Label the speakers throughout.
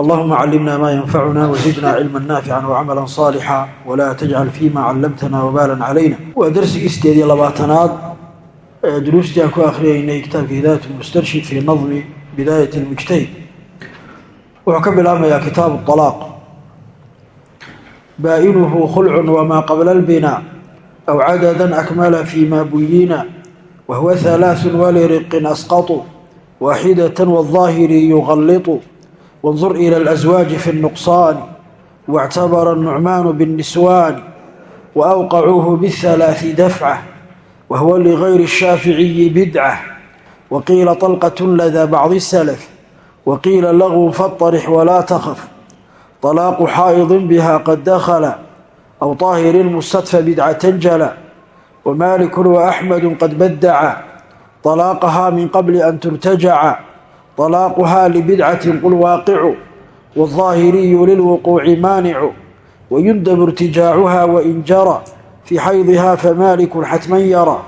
Speaker 1: اللهم علمنا ما ينفعنا وزدنا علما نافعا وعملا صالحا ولا تجعل فيما علمتنا وبالا علينا ودرسك استيدي لباتناد دروستي أكو أخرين كتاب هداية المسترشد في نظم بداية المجتهد وحكم الأمر يا كتاب الطلاق بائنه خلع وما قبل البناء أو عددا أكمل فيما بينا وهو ثلاث ولرق أسقط واحدة والظاهر يغلط وانظر إلى الأزواج في النقصان واعتبر النعمان بالنسوان وأوقعوه بالثلاث دفعة وهو لغير الشافعي بدعة وقيل طلقة لدى بعض السلف وقيل لغو فاطرح ولا تخف طلاق حائض بها قد دخل أو طاهر مستدفى بدعة جلى ومالك وأحمد قد بدع طلاقها من قبل أن ترتجع طلاقها لبدعة قل واقع والظاهري للوقوع مانع ويندب ارتجاعها وإن جرى في حيضها فمالك حتما يرى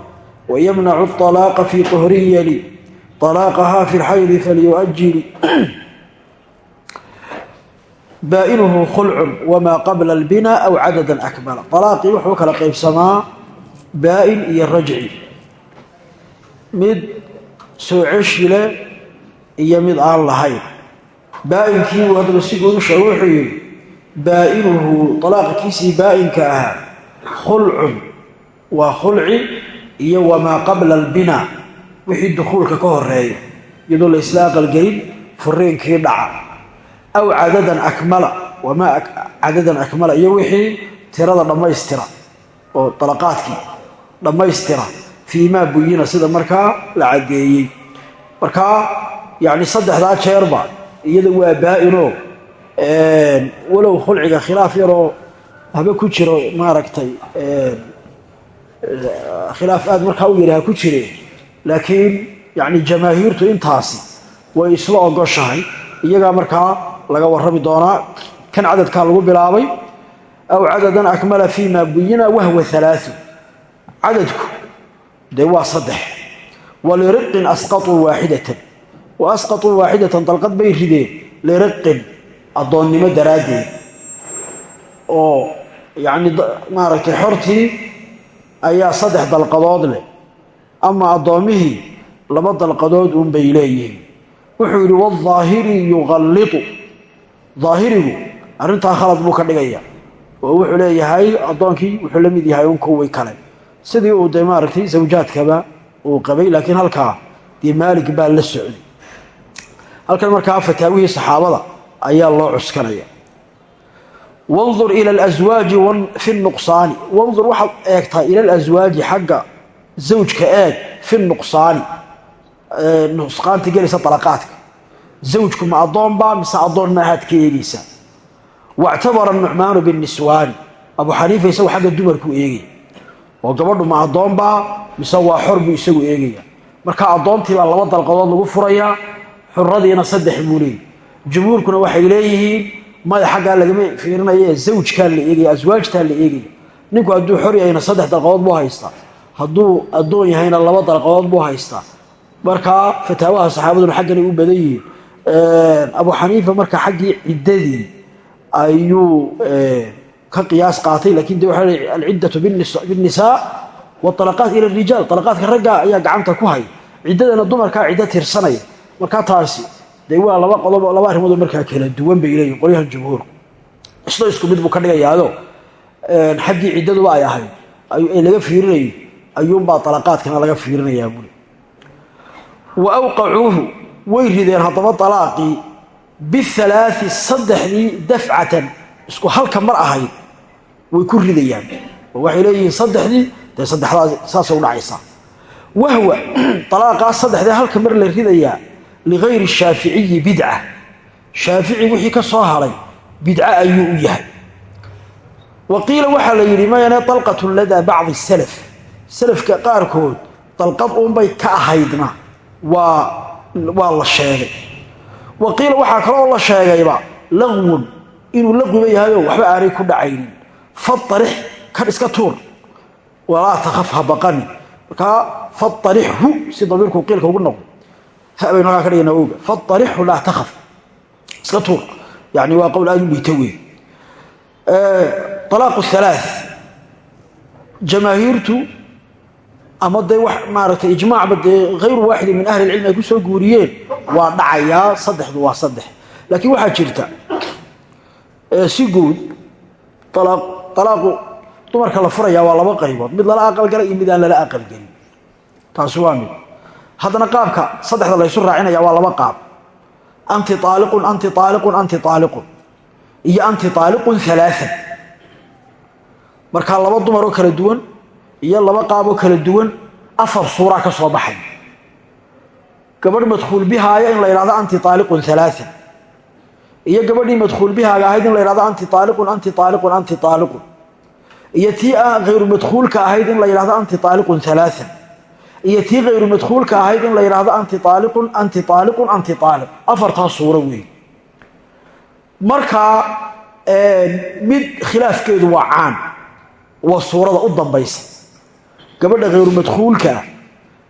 Speaker 1: ويمنع الطلاق في طهر يلي طلاقها في الحيض فليؤجل بائنه خلع وما قبل البناء أو عددا أكمل طلاقي وحو كلا قيب سماء بائن إيا الرجعي مد سوعش له iyo mid aan lahayn. Baa-inkii haddaba si guudusha wuxuu yidhi baa-inuhu talaaqkiisii baa-inka ahaa khulcun waa khulci iyo wamaa qabla albinaa wixii dukuulka ka horreeya iyadoo la isla aqalgelin furiinkii dhaca. Aw cadadan akmala wamaa cadadan akmala iyo wixii tirada dhammaystira oo dalaqaadkii dhammaystira fii maa buyina sida markaa la caddeeyey. Markaa yacni saddexdaa jeerba iyada waa baa-inoo walow khulciga khilaaf yaroo haba ku jiro maaragtay khilaaf aada markaa u yaraha ku jireen laakiin yacni jamaahiirtu intaasi way isla ogoshahay iyagaa markaa laga warrami doonaa kan cadadkaa lagu bilaabay aw cadadan akmala fii maa buyina wahwa halaau cadadku dee waa saddex waliriqin asqatuu waaxidatan wa asqatuu waaxidatan dalqad bay rideen liriqin addoonnimo daraaddeed oo yacni maaragtay xortii ayaa saddex dalqadood leh ama addoommihii laba dalqadood uunbay leeyihiin wuxuu yidhi waaahiri yuqallitu daahirigu arrintaa khalad buu ka dhigaya oo wuxuu leeyahay addoonkii wuxuu la mid yahay un kuwii kale sidii uu dee maaragtay zawjaadkaba uu qabay laakiin halkaa dee maalig baa la socday halkan markaa fataawihii saxaabada ayaa loo cuskanaya. Wandur ila alaswaaji fi nuqsaani. Wandur waxaad eegtaa ila alaswaaji xagga zawjka eeg fi nuqsaani. Nusqaanta gelaysa dalaqaadka zawjku ma addoonbaa mise addoon maahaad ka eegaysaa wactabara nucmaanu biniswaani abu xaniifa isagu xagga dumarkuu eegaya oo gabadhu ma addoonbaa mise waa xor buu isagu eegaya. Marka addoontiibaa laba dalqadood lagu furayaa xuradiina saddex buu leeyay jumhuurkuna waxay leeyihiin maya xaggaa lagama fiirinaya zawjkaa la eegaya aswaajtaa la eegaya ninku hadduu xor saddex dalqadood buu haystaa hadduu addoon yahayna laba dalqadood buu haystaa markaa fataawaha saxaabaduna xagganay u badan yihiin. Abu xaniifa marka xaggii ciddadii ayuu ka qiyaas qaatay laakiin de waxa alciddatu binnisaa waalaqaat ila rijaal. Dalaqaadka ragga ayaa gacanta ku hay. Ciddadana dumarkaa ciddo tirsanaya markaa taasi dee waa laba qodob laba arrimoodoo markaa kala duwan bay leeyihiin qolyahan jumhuurku isna isku mid buu ka dhigayaado xaggii ciddaduba ay ahayd ee laga fiirinayo ayuunbaa dalaqaadkana laga fiirinayaa buli wa awqacuuhu way rideen haddaba dalaaqii bialaai saddexdii dafcatan isku halka mar ahayd way ku ridayaan. Oo waxay leeyihiin saddexdii dee saddexdaas saasay u dhacaysaa. Wahwa alaaqaas halka mar la ridayaa ligayri shaaficiyi bidca shaafici wixii ka soo haray bidco ayuu u yahay wa qiila waxaa la yidhi mayane dalqatun ladaa bacdi salaf salafka qaarkood dalqad uunbay ka ahaydna waa waa la sheegay wa qiila waxaa kaloo la sheegayba laqwun inuu laqwiba yahayo waxba aanay ku dhacaynin faarix kan iska tuur walaa takhaf ha baqani markaa habaynu halkaa ka dhigana oga. Faarixhu laa takhaf. Iska tuur. Yani waa qowl aad u liita wey alaaqu halaa jamaahiirtu ama dee wax maaragtay ijmaacba dee hayru waaxidin min ahli ilcilmi ay ku soo guuriyeen waa dhacayaa saddexdu waa saddex. Laakiin waxaa jirta si guud alaaqu dumarka la furayaa waa laba qaybood. Mid lala aqalgala iyo mid aan lala aqalgelin taasi waa mid haddana qaabka saddexda laysu raacinaya waa laba qaab. Anti aaliqun anti aaliqun anti aaliqun iyo anti aaliqun alaaan markaa laba dumar oo kala duwan iyo laba qaaboo kala duwan afar suuraa ka soo baxay. Gabadh madkhuul bihaaya in la yidhahdo anti aaliqun alaaan iyo gabadhii madkhuul bihaaga ahayd in la yidhahdo anti aaliqun anti aaliqun anti aaliqun iyo tii hayru madkhuulka ahayd in la yidhahdo anti aaliqun alaaan iyo tii madkhuulka ahayd in la yidhahdo anti aaliqun anti aaliqun anti aaliq afartaas suuro weey markaa mid khilaafkeedu waa caan waa suurada u dambaysa. Gabadha hayru madkhuulkaa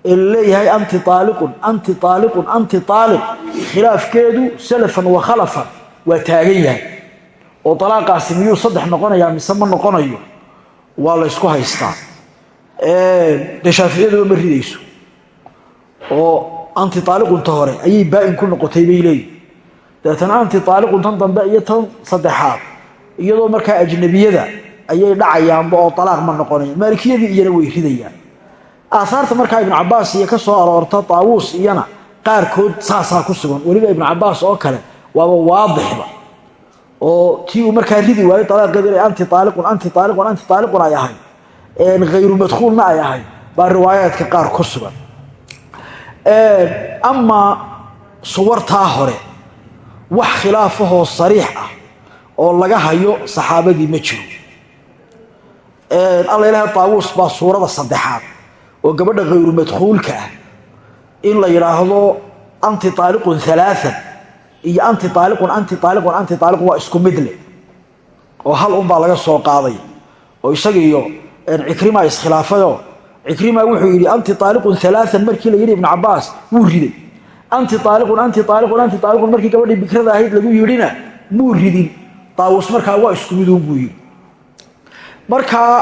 Speaker 1: ee la leeyahay anti aaliqun anti aaliqun anti aaliq khilaafkeedu salafan wa khalafan waa taagan yahay. Oo alaaqaasi miyuu saddex noqonayaa mise ma noqonayo waa la ysku haystaa dee shaaficiyadua ma ridayso. Oo anti aaliqunta hore ayay baa-in ku noqotay bay leeyihiin dabeetana anti aaliqun tan dambe iyo tan saddexaad iyadoo markaa ajnabiyada ayay dhacayaanba oo alaaq ma noqonayan maalikiyadii iyana way ridayaan. Aahaarta markaa ibnu cabaas iyo ka soo aroorta taawuus iyana qaarkood saasaa ku sugan. Weliba ibnu cabaas oo kale waaba waadixba oo tii markaa ridi waayo alaaqeedu inay anti aaliqun anti aaliqun anti aaliqun ay ahayd hayru madkhuulna ay ahayd baa riwaayaadka qaar ku sugan. Amaa suwartaa hore wax khilaafahoo sariix ah oo laga hayo saxaabadii ma jiro. Alla ilaha taawuus baa suurada saddexaad oo gabadha hayru madkhuulka ah in la yidhaahdo anti aaliqun alaaan iyo anti aaliqun anti aaliqun anti aaliqun waa isku midle oo hal unbaa laga soo qaaday oo isagiiyo cikrima iskhilaafayoo cikrima wuxuu yidhi anti aaliqun alaaan markii la yidhi ibnu cabaas wuu riday. Anti aaliqun anti aaliqun anti aaliqun markii gabadhii bikrada ahayd lagu yidhina muu ridin taawus markaa waa isku miduun buu yidhi. Markaa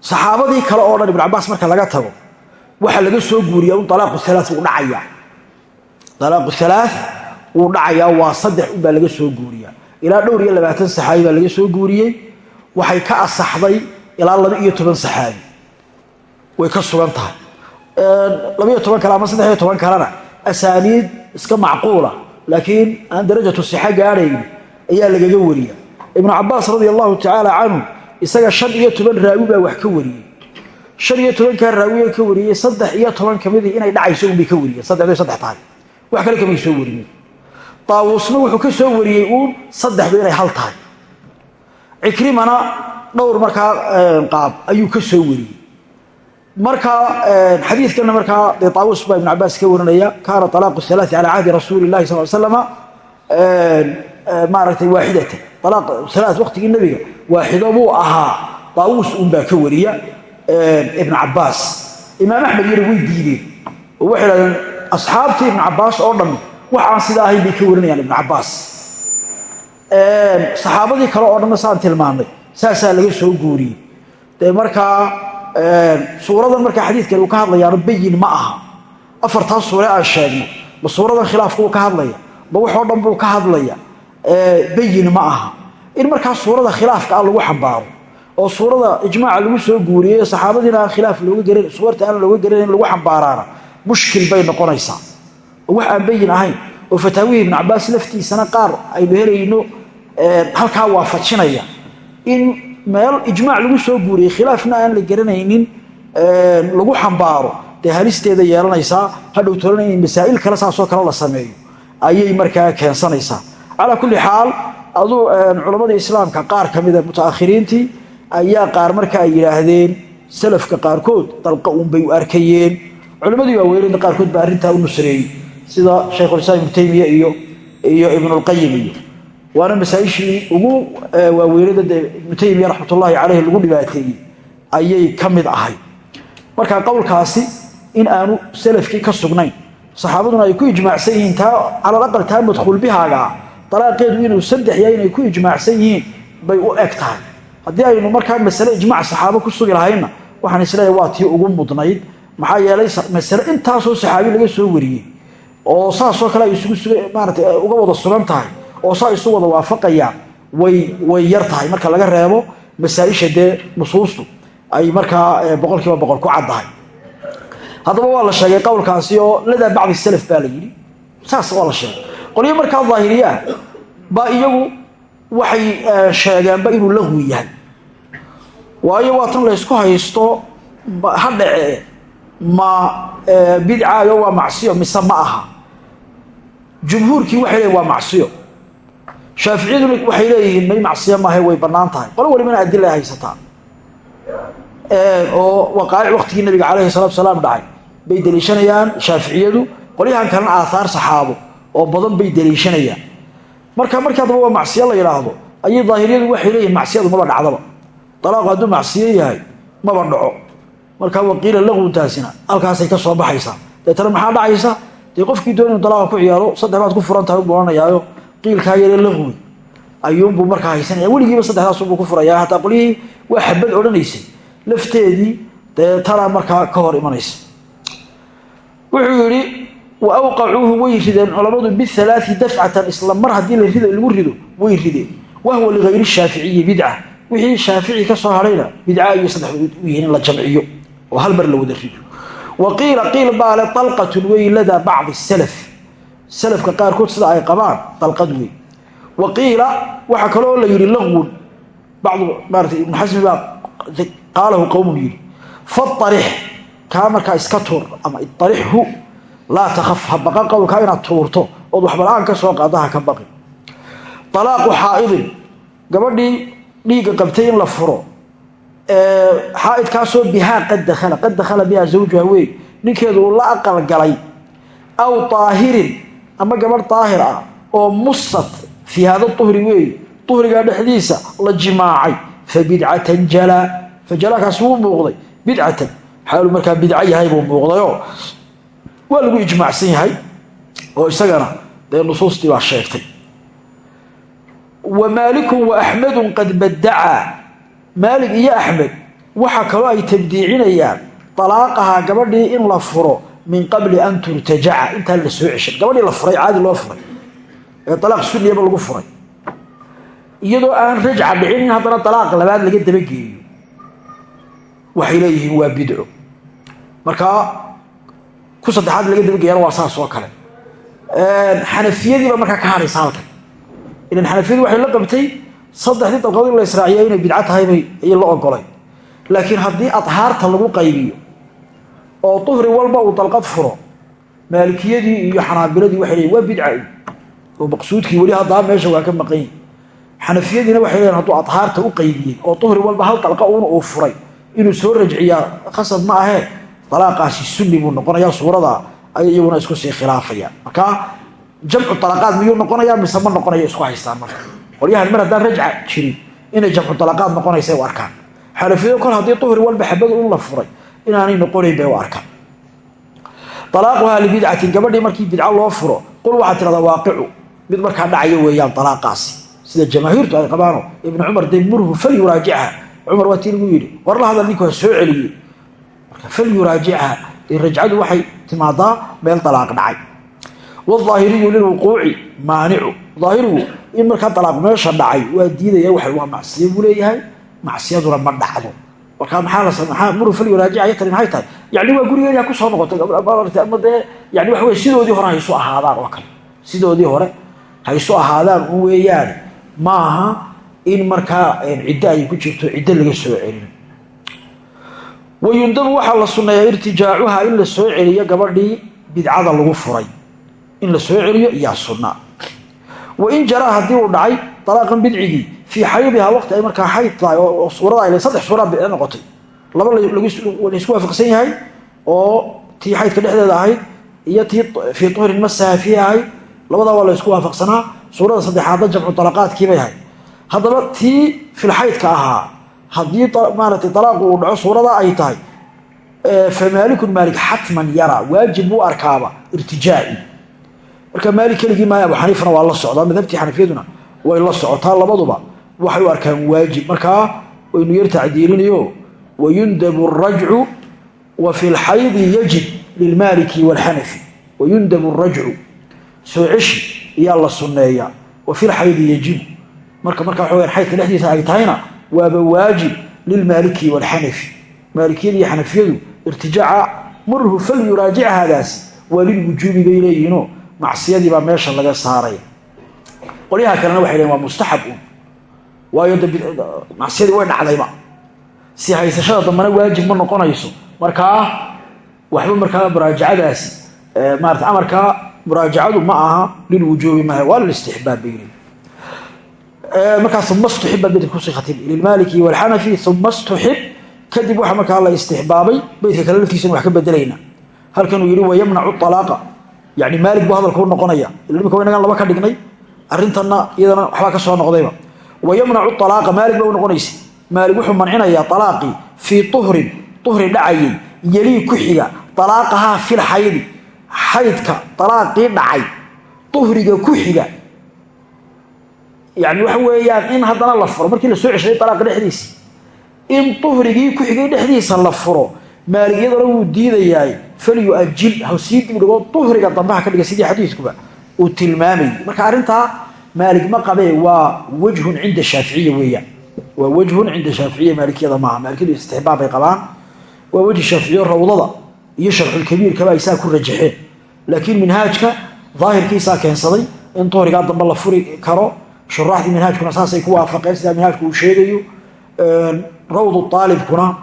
Speaker 1: saxaabadii kale oo dhan ibnu cabaas marka laga tago waxaa laga soo guuriya un alaaqu alaa wuu dhacayaa. Alaaqu alaa wuu dhacayaa waa saddex unbaa laga soo guuriyaa. Ilaa dhowr iyo labaatan saxaabi baa laga soo guuriyey waxay ka asaxday ilaa laba iyo toban saxaabi. Way ka sugan tahay. Labaiyo toban ama saddex iyo toban kalena iska macquula laakiin aan darajatu sixa gaadhayn ayaa lagaga wariya. Ibnu cabaas radia allahu tacaala isaga shan iyo toban raawi baa wax ka wariyey. Shan iyo tobankaa ka wariyey saddex iyo inay dhacayso unbay ka wariyeen saddexdo saddex wax kale kamay soo wariyeen taawuusna wuxuu ka soo wariyey uun saddexdu inay hal tahay cikrimana dhowr markaa qaab ayuu ka soo wariyey. Marka xadiidkana markaa dee taawuus baa ibnu cabaas ka warinaya kaana alaaqu halaai calaa cahdi rasuuli illahi sal slama maaragtay waaxidatan alaaq halaa waqtigii nebiga waaxido buu ahaa. Taawuus unbaa ka wariya ibnu cabaas imaam axmed iyana way diideen. Waxay dhahdeen asxaabtii ibnu cabaas oo dhammi wax aan sidaa ahayn bay ka warinayaan ibnu cabaas saxaabadii kale oo dhanna saan tilmaamay saasaa laga soo guuriyey. Dee markaa suuradan markaa xadiidkan uu ka hadlayaano bayin ma aha. Afartaas suure aan sheegno ma suuradan khilaafka uu ka hadlaya? Ma waxoo dhan buu ka hadlaya? Bayin ma aha. In markaa suurada khilaafka ah lagu xambaaro oo suurada ijmaaca lagu soo guuriyey saxaabadiina khilaaf looga suwarta aan looga garanin in lagu xambaaraana mushkil bay noqonaysaa. Oo wax aan bayin ahayn oo fataawihii ibnu cabaas laftiisana qaar aynu helayno halkaa waafajinaya in meel ijmaac lagu soo guuriyey khilaafna aan la garanaynin lagu xambaaro. Dee halisteeda yeelanaysaa hadhow tolana in masaa'il kale saasoo la sameeyo. Ayay markaa keensanaysaa. Calaa kulli xaal aduu culammada islaamka qaar ka mutaakhiriintii ayaa qaar marka ay yidhaahdeen salafka qaarkood dalqa uunbay u arkayeen. Culimmadii waaweyneda qaarkood baa arrintaa u nusreeyey. Sida shaykhulislaam ibnu taymiya iyo iyo ibnulqayim iyo waana masaa-ishii ugu waaweynada dee ibnu taymiya raxmatullaahi caleyhi lagu dhibaateeyey ayay ka mid ahay. Marka qowlkaasi in aanu salafkii ka sugnayn saxaabaduna ay ku ijmaacsan yihiin taa calal aqal taa madkhuul bihaagaa dalaaqeedu inuu saddex yahay inay ku ijmaacsan yihiin bay u eg tahay. Haddii aynu markaa masale ijmaac saxaabo ku sugi lahaynna waxaan is leeyahay waa tii ugu mudnayd. Maxaa yeelay masale intaasoo saxaabi laga soo wariyey oo saasoo kale ay isugu suga maarata uga wada sugan tahay oo saa isu wada waafaqayaan way yar tahay. Marka laga reebo masaa-isha dee nusuustu ay markaa boqol kiiba boqol ku caddahay. Haddaba waa la sheegay qowlkaasi oo ladaa bacdi salaf baa la yidhi. Saas waa la sheegay. Qolyo markaa daahiriye ah baa iyagu waxay sheegeenba inuu laqwi yahay. Waayo waa tan laysku haysto ha dhacee ma bidcaayo waa macsiyo mise ma aha. Jumhuurkii waxay leeyihiin waa macsiyo shaaficiyaduna waxay leeyihiin may macsiyo maahe way bannaan tahay. Qolo walibana adila haysataa oo waqaa'ic waqtigii nabiga calayhi salatu salaam dhacay. Bay deliishanayaan shaaficiyadu qolyahan kalena aathaar saxaabo oo badan bay deliishanayaan. Marka markii haddaba waa macsiyo la yidhaahdo ayay daahiriyadu waxay leeyihiin macsiyadu maba dhacdaba. Dalaaqu hadduu macsiyo yahay maba dhaco. Marka waqiila laqwuntaasina halkaasay ka soo baxaysaa. Deetana maxaa dhacaysa? Dee qofkii doon inu dalaaqa ku ciyaaro saddex baad ku furan tahay u buranayaayo qiilkaa yare laqwi ayuunbuu markaa haysanaya weligiiba saddexdaasubuu ku furaya hataa qolyihii waa xabad odhanaysay. Lafteedii dee tanaa markaa ka hor imanaysa. Wuxuu yidhi wa awqacuuhu way rideen. Culammadu bialaai dafcatan isla mar haddii la rido lagu rido way rideen. Wahwa ligayri shaaficiyi bidca wixii shaafici ka soo hadhayna bidca iyo saddex u yihiin in la jamciyo oo hal mar la wada rido. Wa qiila qiil baale dalqatun wey ladaa bacdi salaf salafka qaarkood sida ay qabaan dalqad wey wa qiila waxaa kaloo la yidhi laqwun bacdu maarata ibnu xasmi baa qaalahu qowmun yidhi faarix kaa markaa iska tuur ama iarixhu laa takhaf. Ha baqan qowlkaa inaad tuurto ood waxbala-aan ka soo qaada ha ka baqin. Alaaqu xaa'idin. Gabadhii dhiigga qabtay in la furo. Xaaidkaasoo bihaa qad dakhala. Qad dakhala bihaa zawjuha wey ninkeedu uu la aqal galay. Aw daahirin ama gabadh daahir ah oo musat fii hada uhri weey uhrigaa dhexdiisa la jimaacay fa bidcatan jalaa fa jalaakaas wuu muuqday bidcatan. Xaalu markaa bidco yahay buu muuqdayoo waa lagu ijmaacsan yahay oo isagana dee nusuustii baa sheegtay. Wa maalikun wa axmedun qad badacaa maalig iyo axmed waxaa kaloo ay tabdiicinayaan alaaqahaa gabadhii in la furo min qabli an turtajaca intaan la soo ceshan gabadhii la furay caadi loo furay. Ee alaaq sunniyaba lagu furay. Iyadoo aan rajca dhicin in haddana alaaq labaad laga dabageeyo waxay leeyihiin waa bidco. Markaa ku saddexaad laga dabageeyana waa saas oo kale. Xanafiyadiiba markaa ka hadhaysa halkan. Ilan xanafiyadu waxay la qabtay saddexdii dalqood in la israaciya inay bidco tahaybay ayay la ogolay. Laakiin oo duhri walba uu dalqad furo. Maalikiyadii iyo xanaabiladii waxay leeyiin waa bidca oo maqsuudkii weli haddaa meesha waa ka maqan yahi xanafiyadiina waxay leeyiin hadduu adhaarta u qaybiyey oo duhri walba hal dalqa uun uu furay inuu soo rajciyaa khasab ma ahee. Dalaaqaasi sunni buu noqonayaa suurada ayay iyaguna isku sii khilaafayaan. Marka jamcu dalaqaad miyuu noqonayaa? Mise ma noqonaya isku haystaan marka? Qolyahan mar haddaan rajca jirin inay jamcu dalaqaad noqonaysa u arkaan. Xanafiyadu kol haddii duhri walba xabada un la furay inaanay noqonayn bay u arkaan. Alaaquhaa libidcatin gabadhii markii bidco loo furo qul waxaad tirahdaa waaqicu. Mid markaa dhacayo weeyaan alaaqaasi sida jamaahiirtu ay qabaano ibnu cumar de murhu falyuraajicha cumar waa tii lagu yidhi hadal ninku soo celiyey. Marka falyuraajicha dee rajcadu waxay timaadaa meel dalaaq dhacay. Wاaahiriyu lilwuquuci maanicu. Aahirigu in markaa dalaaq meesha dhacay waa diidaya wa waa macsiyo buu leeyahay macsiyaduna ma dhacdo markaa maxaa muru falyuraajica tani maxay tahay? Yani waa gurigeedi ha ku soo noqotay ama dee yani waxa wey sidoodii hore haysu ahaadaan oo kale. Sidoodii hore haysu ahaadaan un weeyaan maaha in markaa ciddo ay ku jirto ciddo laga soo celin. Wayundabu waxaa la sunneeyaa irtijaacuha in la soo celiyo gabadhii bidcada lagu furay. In la soo celiyo yaa sunna. Wain jaraa haddii uu dhacay alaaqan bidcigii fii xaydihaa waqti ay markaa xayd tahay oo suurada saddex bidco noqotay. Laba laysku waafaqsan yahay oo tii xaydka dhexdeeda ahayd iyo tii fii tuhrin masaha fiihi ahayd. Labadaa waa laysku waafaqsanaa. Suurada saddexaadna jamcu dalaqaadkiibay ahayd. Haddaba tii filxaydka ahaa haddii maaragtay dalaaqu uu dhaco suurada ay tahay famaalikun maalik xatman yara waajib buu arkaaba irtijaaci marka maalik keligii maaya abu xaniifana waa la socdaa madhabtii xanafiyaduna way la socotaa labaduba waxay u arkaan waajib. Markaa waynu yar tacdiilinayo wayundabu rajcu wa fi lxaydi yajib lilmaaliki wاlxanafi wayundabu rajcu soo ceshi la sunneeyaa wa fi lxaydi yajibu marka marka waxa weyaan xaydka dhexdiisa ay tahayna waaba waajib lilmaaliki wاlxanafi maalikiyada xanafiyadu irtijaaca murhu fal yuraajic haadaasi waa lilwujuubi bay leeyihiinoo. Macsiyadii baa meesha laga saaray. Qolyaha kalena waxay leeyiin waa mustaxab un waayo macsiyadii way dhacdayba. Si haysashada dambana waajib ma noqonayso. Markaa waxba markaa muraajacadaasi maarata amarkaa muraajacadu ma aha lilwujuubi maaha waa lilistixbaab bay leeyihiin markaa uma stuxiba beytka ku sii khatib. Lilmaaliki wاlxanafi uma stuxib kadib waxa markaa la istixbaabay beytka kale laftiisana wax ka bedelayna halkanuu yihi wayamnacu alaaqa yani maalig buu hadalka u noqonaya. Imika inagaan laba ka dhignay arrintanna iyadana waxbaa ka soo noqdayba wayamnacu alaaqa maalig ba u noqonaysa. Maalig wuxuu mancinayaa alaaqii fii uhrin uhri dhacayay yelii ku xiga alaaqahaa fil xaydi xaydka alaaqii dhacay uhriga ku xiga yani waxa weeyaan in haddana la furo markii la soo ceshaday alaaqa dhexdiisa in uhrigii ku xigay dhexdiisa la furo maaligyadana wuu diidayaay falyuajil ha sii dibdhigo uhriga dambe ha ka dhiga sidii xadiidkuba uu tilmaamayy marka maalig ma qabee waa wajhun cinda shaaficiya weeyaan waa wajhun cinda shaaficiya maalikiyada maaha maalikiyadu istixbaab bay qabaan. Waa wejhi shaaficiyo rawdada iyo sharxulkabiirkaba ay saa ku rajaxeen laakiin minhaajka daahirkiisaa keensaday in uhrigaa dambe la furi karo shuraaxdii minhaajkuna saasay ku waafaqeen sidaa minhaajku uu sheegayo. Rawdu aalibkuna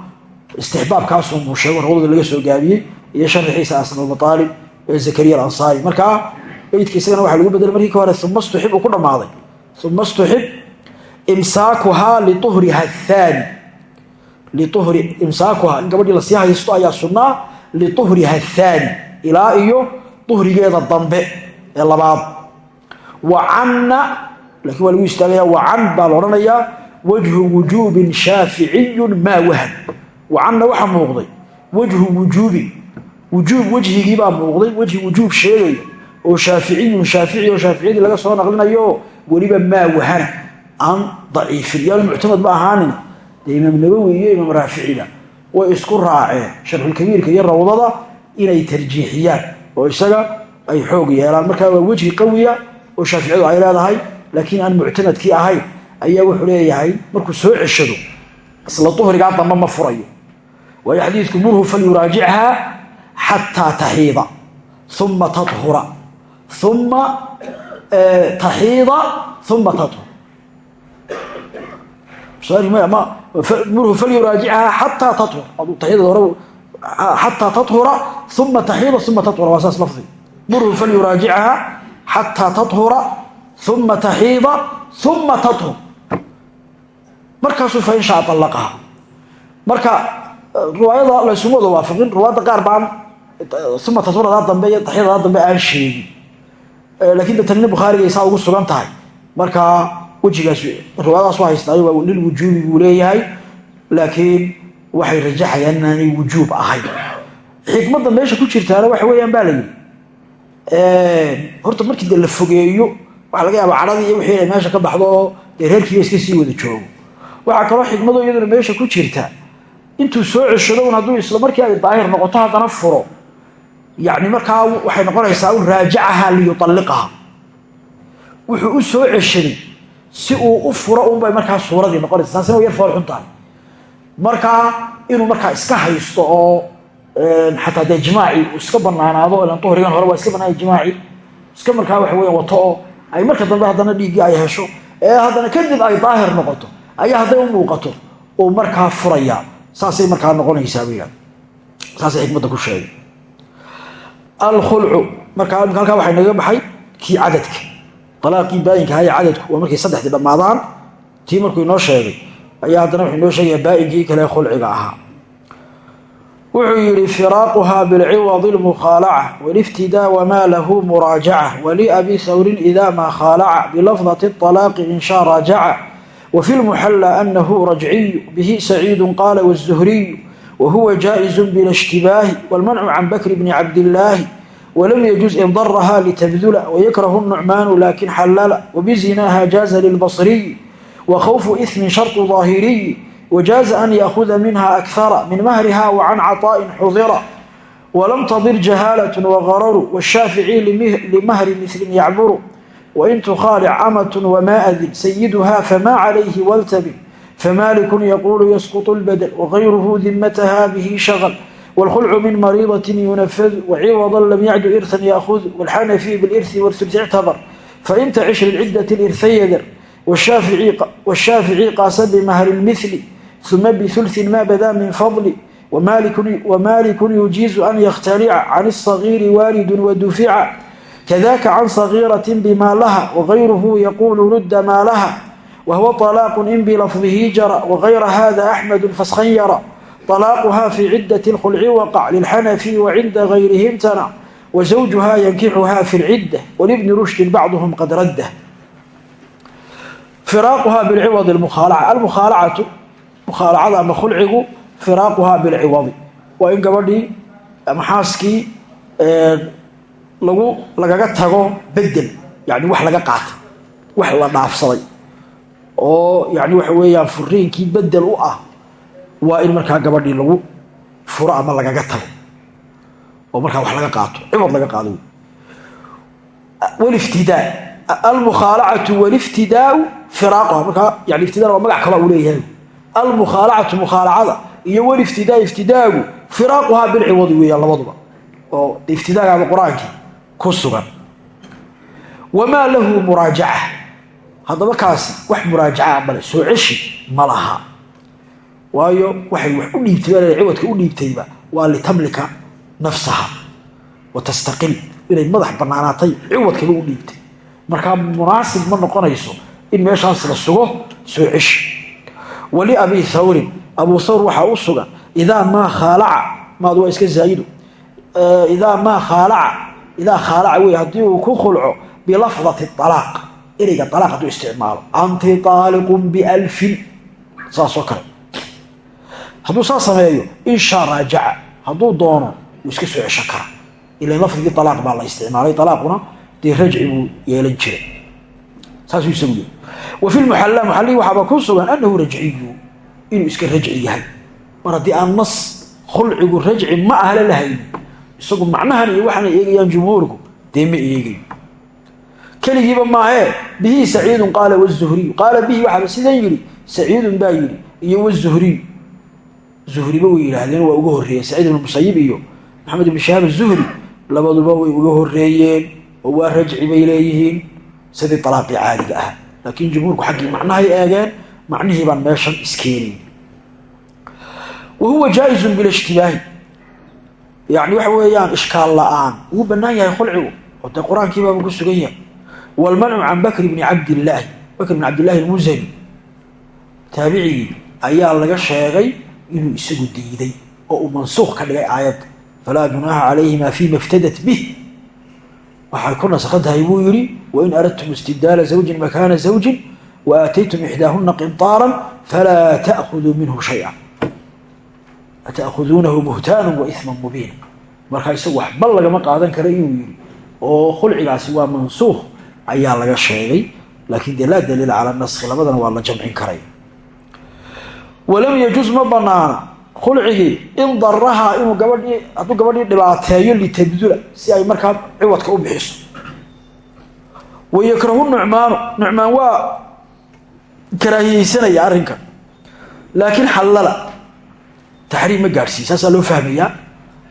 Speaker 1: istixbaabkaasuu sheego rawdada laga soo gaabiyey iyo sharaxiisa asnulmaaalib ee beydka isagana waxaa lagu bedelay markii ka hore uma stuxib uu ku dhammaaday. Uma stuxib imsaakuhaa liuhriha aani liuhri imsaakuhaa in gabadhii la sii haysto ayaa sunnaa liuhriha athaani ilaa iyo uhrigeeda dambe ee labaad. Wa canna laakiin waa lagu istaagaya wa can baa la odhanayaa wajhu wujuubin shaaficiyun maa wahan. Wa canna waxaa muuqday wajhu wujuubin wujuub wejhigiibaa muuqday wejhi wujuub sheegaya oo shaaficiyun shaafici oo shaaficiyadii laga soo naqlinayo weliba maa wahana aan daciifin yaanu muctamad ma ahaanin. Dee imaam nawowi iyo imaam raaficiba way isku raaceen sharxulkabiirka iyo rawdada inay tarjiixiyaan oo isaga ay xoog yeelaan. Markaa waa wejhi qawiya oo shaaficiyadu ay leedahay laakiin aan muctamadkii ahayn ayaa wuxuu leeyahay markuu soo ceshado isla uhrigaa dambe ma furayo. Waayo xadiidku murhu falyuraajichaa xataa taxiida uma tahura uma taxiida uma tahur murhu falyuraajichaa xataa tahur taxiidada hore xataa tahura uma taxiida uma tahura waa saas lafdi murhu falyuraajichaa xataa tahura uma taxiida uma tahur markaasuu fa inshaa allaqaha marka riwaayada laysuma wada waafaqin riwaayadda qaar baan uma tasuradaa dambe iyo taxiyadadaa dambe aan sheegin laakiin datanina bukhaariga saa ugu sugan tahay. Markaa wejigaas riwaayadaas u haystaayo waa lilwujuubi buu leeyahay laakiin waxay rajaxayaan inaanay wujuub ahayn xikmadda meesha ku jirtaana waxa weeyaan baa la yidhi. Horta markii de la fogeeyo waxaa laga yaaba cadhadii iyo wixii inay meesha ka baxdo oo dee reerkiiba iska sii wada joogo. Waxaa kaloo xikmado iyaduna meesha ku jirta intuu soo ceshado un hadduu isla markii ay daahir noqoto haddana furo yacni markaa waxay noqonaysaa un raajacaha liyualliqaha wuxuu u soo ceshaday si uu u furo unbay markaa suuradii noqonaysa taasina yar fool xun inuu markaa iska haysto oo xataa dee jimaaci iska banaanaado ilan uhrigan hore waa iska banaanay jimaaci. Iska markaa waxa weya wato ay marka dambe haddana dhiiggii ay hesho ee haddana kadib ay daahir noqoto ayaa hadday u muuqato uu markaa furaya saasay markaa noqonaysaa bayaan saasay xikmadda ku sheegay alkhulcu. Marka halkaa waxaa inaga baxay kii cadadka. Alaaqii baayinka ahaaye cadadku waa markay saddexdii dhammaadaan tii markuu inoo sheegay ayaa haddana wuxuu inoo sheegaya baa'inkii kale khulciga ahaa. Wuxuu yihi firaaquha bilciwadi lmukhaalaca wliftidaa wmaa lahu muraajaca waliabi sawrin ida maa khaalaca bilafdati alaaqi inshaa raajaca wafi lmuxalla anahu rajciyu bihi saciidu qaala wاzuhriyu wahuwa jaa'izu bila اshtibaahi wاlmancu can bakri bni cabdillaahi walam yajuz in daraha litabdula wayakrahu الnucmaanu lakin xallala wabizinaha jaaza lilbasriyi wakhawfu ismin sharطu ظaahiriyi wajaaza an yaakuda minha akara min mahriha wacan caطaa'in xudira walam tadir jahaalat wagararu washaafici limahri mislin yacburu wain tukhaalic amat wamaadin sayiduha fama calayhi waltabin famalikun yaquulu yasquط اlbadl wagayruhu dimataha bihi shagl wاlkhulcu min mariidaة yunafadu waciwada lam yacdu irhan yaahudu wاlxanafiy biاlirhi wاrsulsi اctabar fain tacish lilcidaة اlirha yadar washaafici qaasa bimahri اlmili uma biulin ma badaa min fadli wamalikun yujiizu an yakhtalica can الصagiiri waalidu wadufica kadaka can صagiiraة bima laha wagayruhu yaquulu rudda maa laha whuwa طalaaq in bilafdihi jara wagayra hada axmedu faskan yara طalaaquha fi cidaة اlkhulci waqac lilxanafi wacinda gayrihi imtanac wزawjuha yankixuha fi اlcidة walibni rushdin bacduhm qad radda firaaquha bilciwad اlmukhaalaca almukhaalacatu mukhaalacada ama khulcigu firaaquhaa bilciwadi waa in gabadhii ama xaaskii lagu lagaga tago bedel yani wax laga qaata wax la dhaafsaday oo yani waxa weeyaan furiinkii bedel u ah waa in markaa gabadhii lagu furo ama lagaga tago oo markaa wax laga qaato ciwad laga qaado. Wliftidaa almukhaalacatu waliftidaau firaaquha markaa yani iftidaa waa magac kala uu leeyahay. Almukhaalacatu mukhaalacada iyo waliftidaa iftidaagu firaaquhaa bilciwadi weeyaan labaduba oo iftidaagaaba qur'aankii ku sugan. Wamaa lahu muraajaca haddaba kaasi wax muraajaca male soo ceshi ma laha. Waayo waxay wax u dhiibtay ciwadka u dhiibtayba waa litamlika nafsaha wa tastaqil inay madax banaanaatay ciwadkaba u dhiibtay. Markaa munaasib ma noqonayso in meeshaas la sugo soo ceshi. Waliabi thawrin abu thawr waxaa u sugan idaa maa khaalaca maadu waa iska zaayido idaa maa khaalaca idaa khaalaca wey haddii uu ku khulco bilafdati alaaq ereyga alaaq hadduu isticmaalo anti aaliqun bialfin saasoo kale. Hadduu saa sameeyo inshaa raajaca hadduu doono wuu iska soo ceshan kara. Ilan lafdigii alaaq baa la isticmaalay alaaquna dee rajci buu yeelan jiray. Saasuu isagu yiri wa fi lmuxalla muxallii waxaaba ku sugan annahu rajciyu inuu iska rajci yahay. Mar haddii aan nas khulcigu rajci ma ahla la isagu macnahan iyo waxaana eegayaan jumhuurku dee ma eegayo keligiiba maahee bihi saciidun qaala wazuhriyu qaala bihi waxaaba sidan yidhi saciidun baa yidhi. Iyo wazuhriyu zuhriba way yidhaahdeen waa uga horreeyeen. Saciid ibn musayib iyo maxamed ibn shahaab azuhri labaduba way uga horreeyeen oo waa rajci bay leeyihiin sidii alaaqii caadiga ah. Laakiin jumhuurku xaggii macnahay eegeen macnihii baan meeshan iskeenayn wa huwa jaa-izun bilshtibaahi yani waxa weeyaan ishkaal la'aan. Wuu banaan yahay khulcigu. Qur'aankiibaaba sugan yahay wlmancu can bakri bni cabdillaahi bakr bn cabdillahi almusani taabicigii ayaa laga sheegay inuu isagu diiday oo uu mansuuq ka dhigay aayadda falaa junaaha calayhima fima iftadat bih waxay ku nasakhan tahay buu yidhi wain aradtum istibdaala zawjin makaana zawjin wa aataytum ixdaahuna qintaaran falaa taأkhuduu minhu shaya ata'khuduunahu buhtaana wa iman mubiina markaa isagu waxba lagama qaadan kara inuu yidhi oo khulcigaasi waa mansuukh ayaa laga sheegay laakiin dee laa daliila cala naskhi labadana waa la jamcin karay. Walam yajuz ma banaana khulcigii in darahaa inuu gabadhii hadduu gabadhii dhibaateeyo litabdula si ay markaa ciwadka u bixiso. Wayakrahu nucmaanu nucmaan waa karaahiyeysanaya arrinkan. Laakiin xallala taxriim ma gaadhsiiy saasaa loo fahmayaa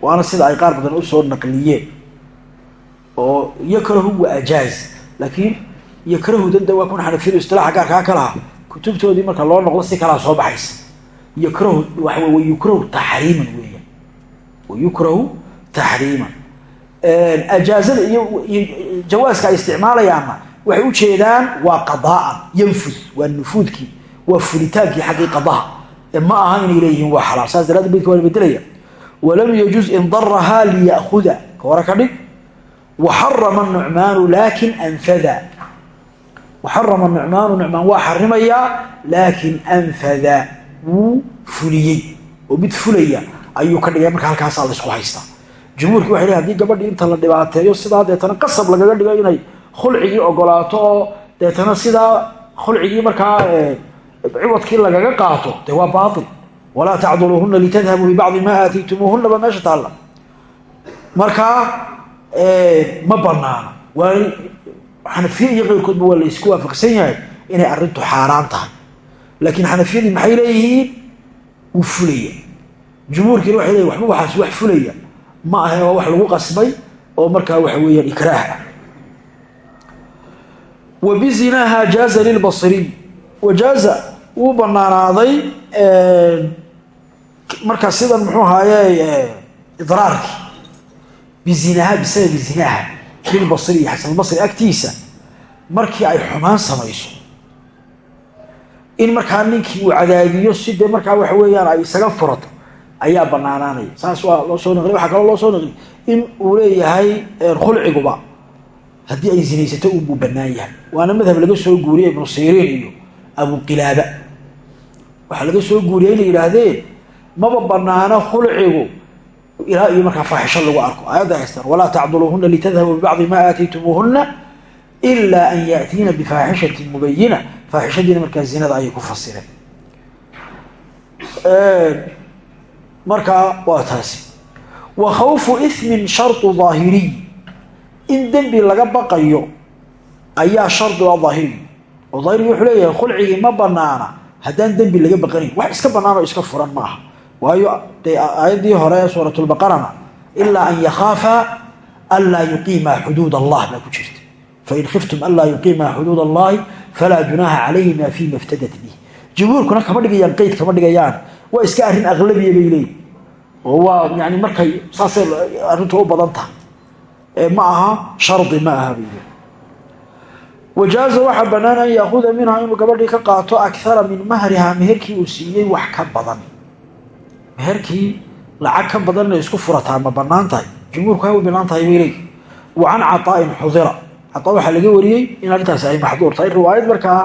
Speaker 1: waana sida ay qaar badan u soo naqliyeen. Oo yakrahu wa ajaaz laakiin yakrahu danda waa kun xanafiyadu istilaaxa gaarkaa ka lahaa kutubtoodii marka loo noqdo si kalaa soo baxaysa. Yakrahu waxa wey wayukrahu taxriiman weeyaan wayukrahu taxriiman ajaazada iyo jawaaska ay isticmaalayaanna waxay ujeedaan waa qadaa'an yanfud waa nufuudkii waa fulitaankii xaggii qadaha ma aha inay leeyihiin waa xalaal. Saas daraaddeed baydka waa la bedelaya walam yajuz in darahaa liya'huda ka hore ka dhig waxarama nucmaanu laakin anfada waxarama nucmaanu nucmaan waa xarimayaa laakin anfada wuu fuliyey oo mid fulaya ayuu ka dhigay marka halkaasaa laysku haystaa jumhuurkii waxay leey haddii gabadhii inta la dhibaateeyo sidaa deetana qasab lagaga dhigo inay khulcigii ogolaato oo deetana sidaa khulcigii markaa ciwadkii lagaga qaato dee waa baail walaa tacduluuhuna litadhabuu bibacdi maa aataytumuuhuna ba meesha taalla markaa ma banaano waa xanafiye iyo keyrkoodba waa la isku waafaqsan yahay inay arrintu xaaraan tahay. Laakiin xanafiyadii maxay leeyihiin? Wuu fulaya. Jumhuurkiina waxay leeyihiin waxba waxaas wax fulaya. Ma ahe waa wax lagu qasbay oo markaa waxa weeyaan ikraah ah wa jaaza lilbasriy wajaaza wuu banaanaaday markaa sidan muxuu ahaaye idraarkii bizinaha bisababi zinaha lilbasriyi xasanulbasri agtiisa markii ay xumaan samayso in markaa ninkii uu cadaadiyo si dee markaa waxa weeyaan ay isaga furato ayaa banaanaanaya saas waa loo soo naqliy waxaa kaloo loo soo naqliy in uu leeyahay khulciguba haddii ay zinaysato unbuu bannaan yahay. Waana madhab laga soo guuriyay ibnu siriin iyo abuqilaaba waxaa laga soo guuriyay inay yidhaahdeen maba banaano khulcigu ilaa iyo markaa faaxisho lagu arko aayadda haystaan walaa tacduluuhuna litadhabuu bibacdi maa aataytumuuhuna ilaa an yaatiina bifaaxishatin mubayina faaxishadiina markaa zinada ayay ku fasireen markaa waa taasi wa khawfu ismin shardu daahiriy in dembi laga baqayo ayaa shardi a daahiriy oo daahiriga wuxuu leeyahay khulcigii ma banaana haddaan dembi laga baqanayn wax iska bannaan oo iska furan maaha waayo dee aayaddii hore ee suuratulbaqarana ilaa an yakhaafa anlaa yuqiima xuduud allah baa ku jirta fain khiftum anlaa yuqiima xuduud allahi falaa junaaha calayhima fiima iftadat bih jumhuurkuna kama dhigayaan qeyd kama dhigayaan waa iska arrin aqlabiya bay leeyihiin oo waa yani markay saasay arrintu u badan tahay ma aha shardi ma aha bay leeyihiin wajaaza waxaa bannaan an yaakuda minha inuu gabadhii ka qaato akara min mahrihaa meherkii uu siiyey wax ka badan meherkii lacag ka badanna isku furataa ma bannaan tahay. Jumhuurku hay u bannaan tahay bay leeyihiin wa can caطaa'in xudira. Caطaa waxaa laga wariyey in arrintaasi ay maxduur tahay. Riwaayad markaa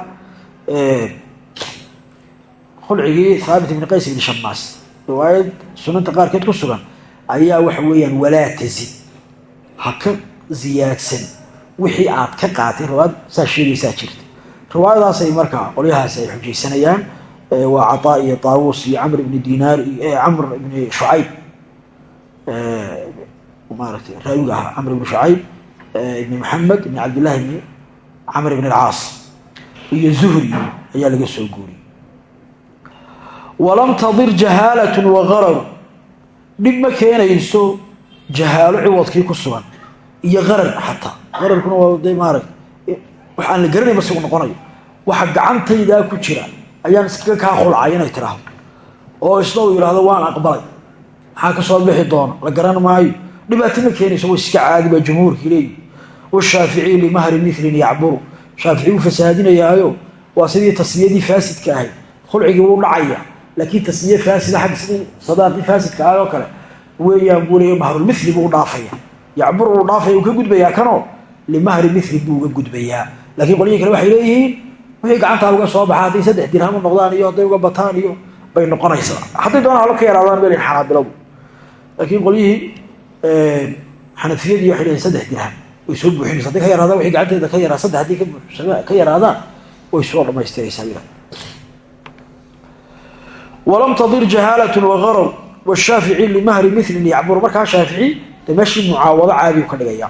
Speaker 1: khulcigii haabit ibni qays ibni shamaas riwaayad sunanta qaarkeed ku sugan ayaa waxa weeyaan walaa tazid. Ha ka ziyaadsan. Wixii aad ka qaatay riwaayad saa sheegaysaa jirta. Riwaayadaasay markaa qolyahaas ay xujaysanayaan waa caطaa iyo taawuus iyo camr ibni dinaar camr ibni shucayb. Maaragtay raawiga ahaa camr ibni shucayb ibni maxamed ibni cabdillahi ibni camr ibn alcaas iyo zuhri ayaa laga soo guuriyey. Walam tadir jahaalatun waqararu dhib ma keenayso jahaalo ciwadkii ku sugan iyo qarar xataa. Qararkuna waa de maarag wax aan noqonayo. Waxa gacantaydaa ku jira ayaan iskaga kaa khulcay inay tiraahdo. Oo isna uu yidhaahdo waan aqbalay. Maxaa ka soo bixi doona? La garan maayo. Dhibaato ma keenayso way iska caadi baa jumhuurkii leeyihi washaaficiy limahri milin yacburu. Shaafici wuu fasahaadinayaayo waa sidii tasmiyadii faasidka ahayd. Khulcigii wuu dhacaya. Laakiin tasmiye faasida xagga sidii sadaaqii faasidka ahay oo kale weeyaan buu leeya mahrulmili buu dhaafaya. Yacburu uu dhaafaya uu ka gudbayaa kanoo? Limahri mili buu uga gudbayaa. Laakiin qolyihii kale waxay leeyihiin wixii gacantaa uga soo baxa hadday saddex dirham u noqdaan iyo hadday uga bataan iyo bay noqonaysaa. Hadday doonaan halo ka yaraadaan bel xanaabiladu laakiin qolyihii xanafiyadii waxay leeyihiin saddex dirham. Way soo buuxinaysa hadday ka yaraadaan wixii gacanteeda ka yaraa saddex hadday ka yaraadaan way soo dhammaystiraysaa ila walam tadir jahaalatun waqarar washaafici limahri milin yacburu markaa shaafici de meeshii mucaawado caadiu ka dhigaya.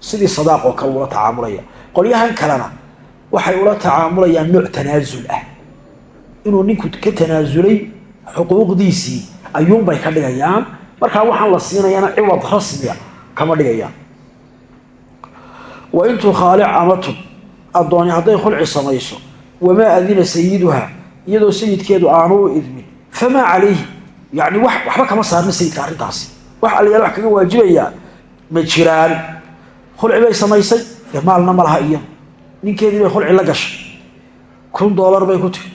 Speaker 1: Sidii sadaaq oo kale ula tacaamulaya. Qolyahan kalena waxay ula tacaamulayaan nooc tanaasul ah. Inuu ninku ka tanaasulay xuquuqdiisii ayuunbay ka dhigayaan. Markaa waxaan la siinayana ciwad rasmiya kama dhigayaan. Wa in tukhaalic amatun addooni hadday khulci samayso wamaa adina sayiduha iyadoo sayidkeedu aanu u idmin famaa calayhi yani wax waxba kama saarna sayidka arrintaasi. Wax allayaal wax kaga waajibayaa ma jiraan. Khulci bay samaysay dee maalna ma laha iyadu ninkeedii bay khulci la gashay? Kun doolar bay ku tiri.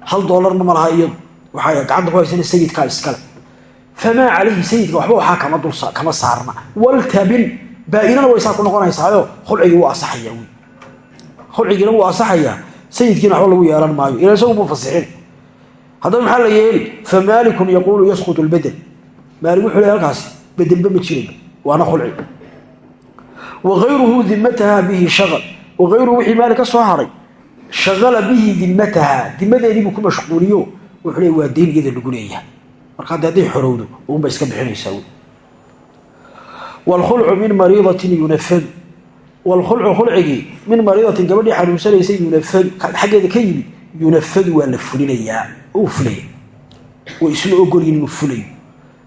Speaker 1: Hal doolarna ma laha iyadu. Waxay gacanta ku haysana sayidkaa iskale. Famaa calayhi sayidka waxba waxaa kama dul kama saarna. Waltabin baa-inana way saa noqonaysaayo khulcigii wuu asaxayaa wy khulcigiina wuu asaxayaa sayidkiina waxba lagu yeelan maayo. Ila isagu buu fasixin. Haddaba maxaa la yeeli fa maalikun yaquulu yasqutu lbedel. Maalik wuxuu ley halkaasi ma jirayo waana khulci waayruhu dimataha bihi waayruhu wixii maalik ka soo haray shaqala bihi dimataha dimadeediibuu ku mashquuliyo. Wuxuu le waa deyn iyada lagu leeyahay. Marka haddi hadday xorowdo uunba iska bixinaysaa wlkhulcu min mariidatin yunafadu wlkhulcu khulcigii min mariidatin gabadhii xanuunsanaysay yunafadu xaggeeda ka yimid yunafadu waa la fulinayaa. U fulaya way isla ogolyiin inuu fulayo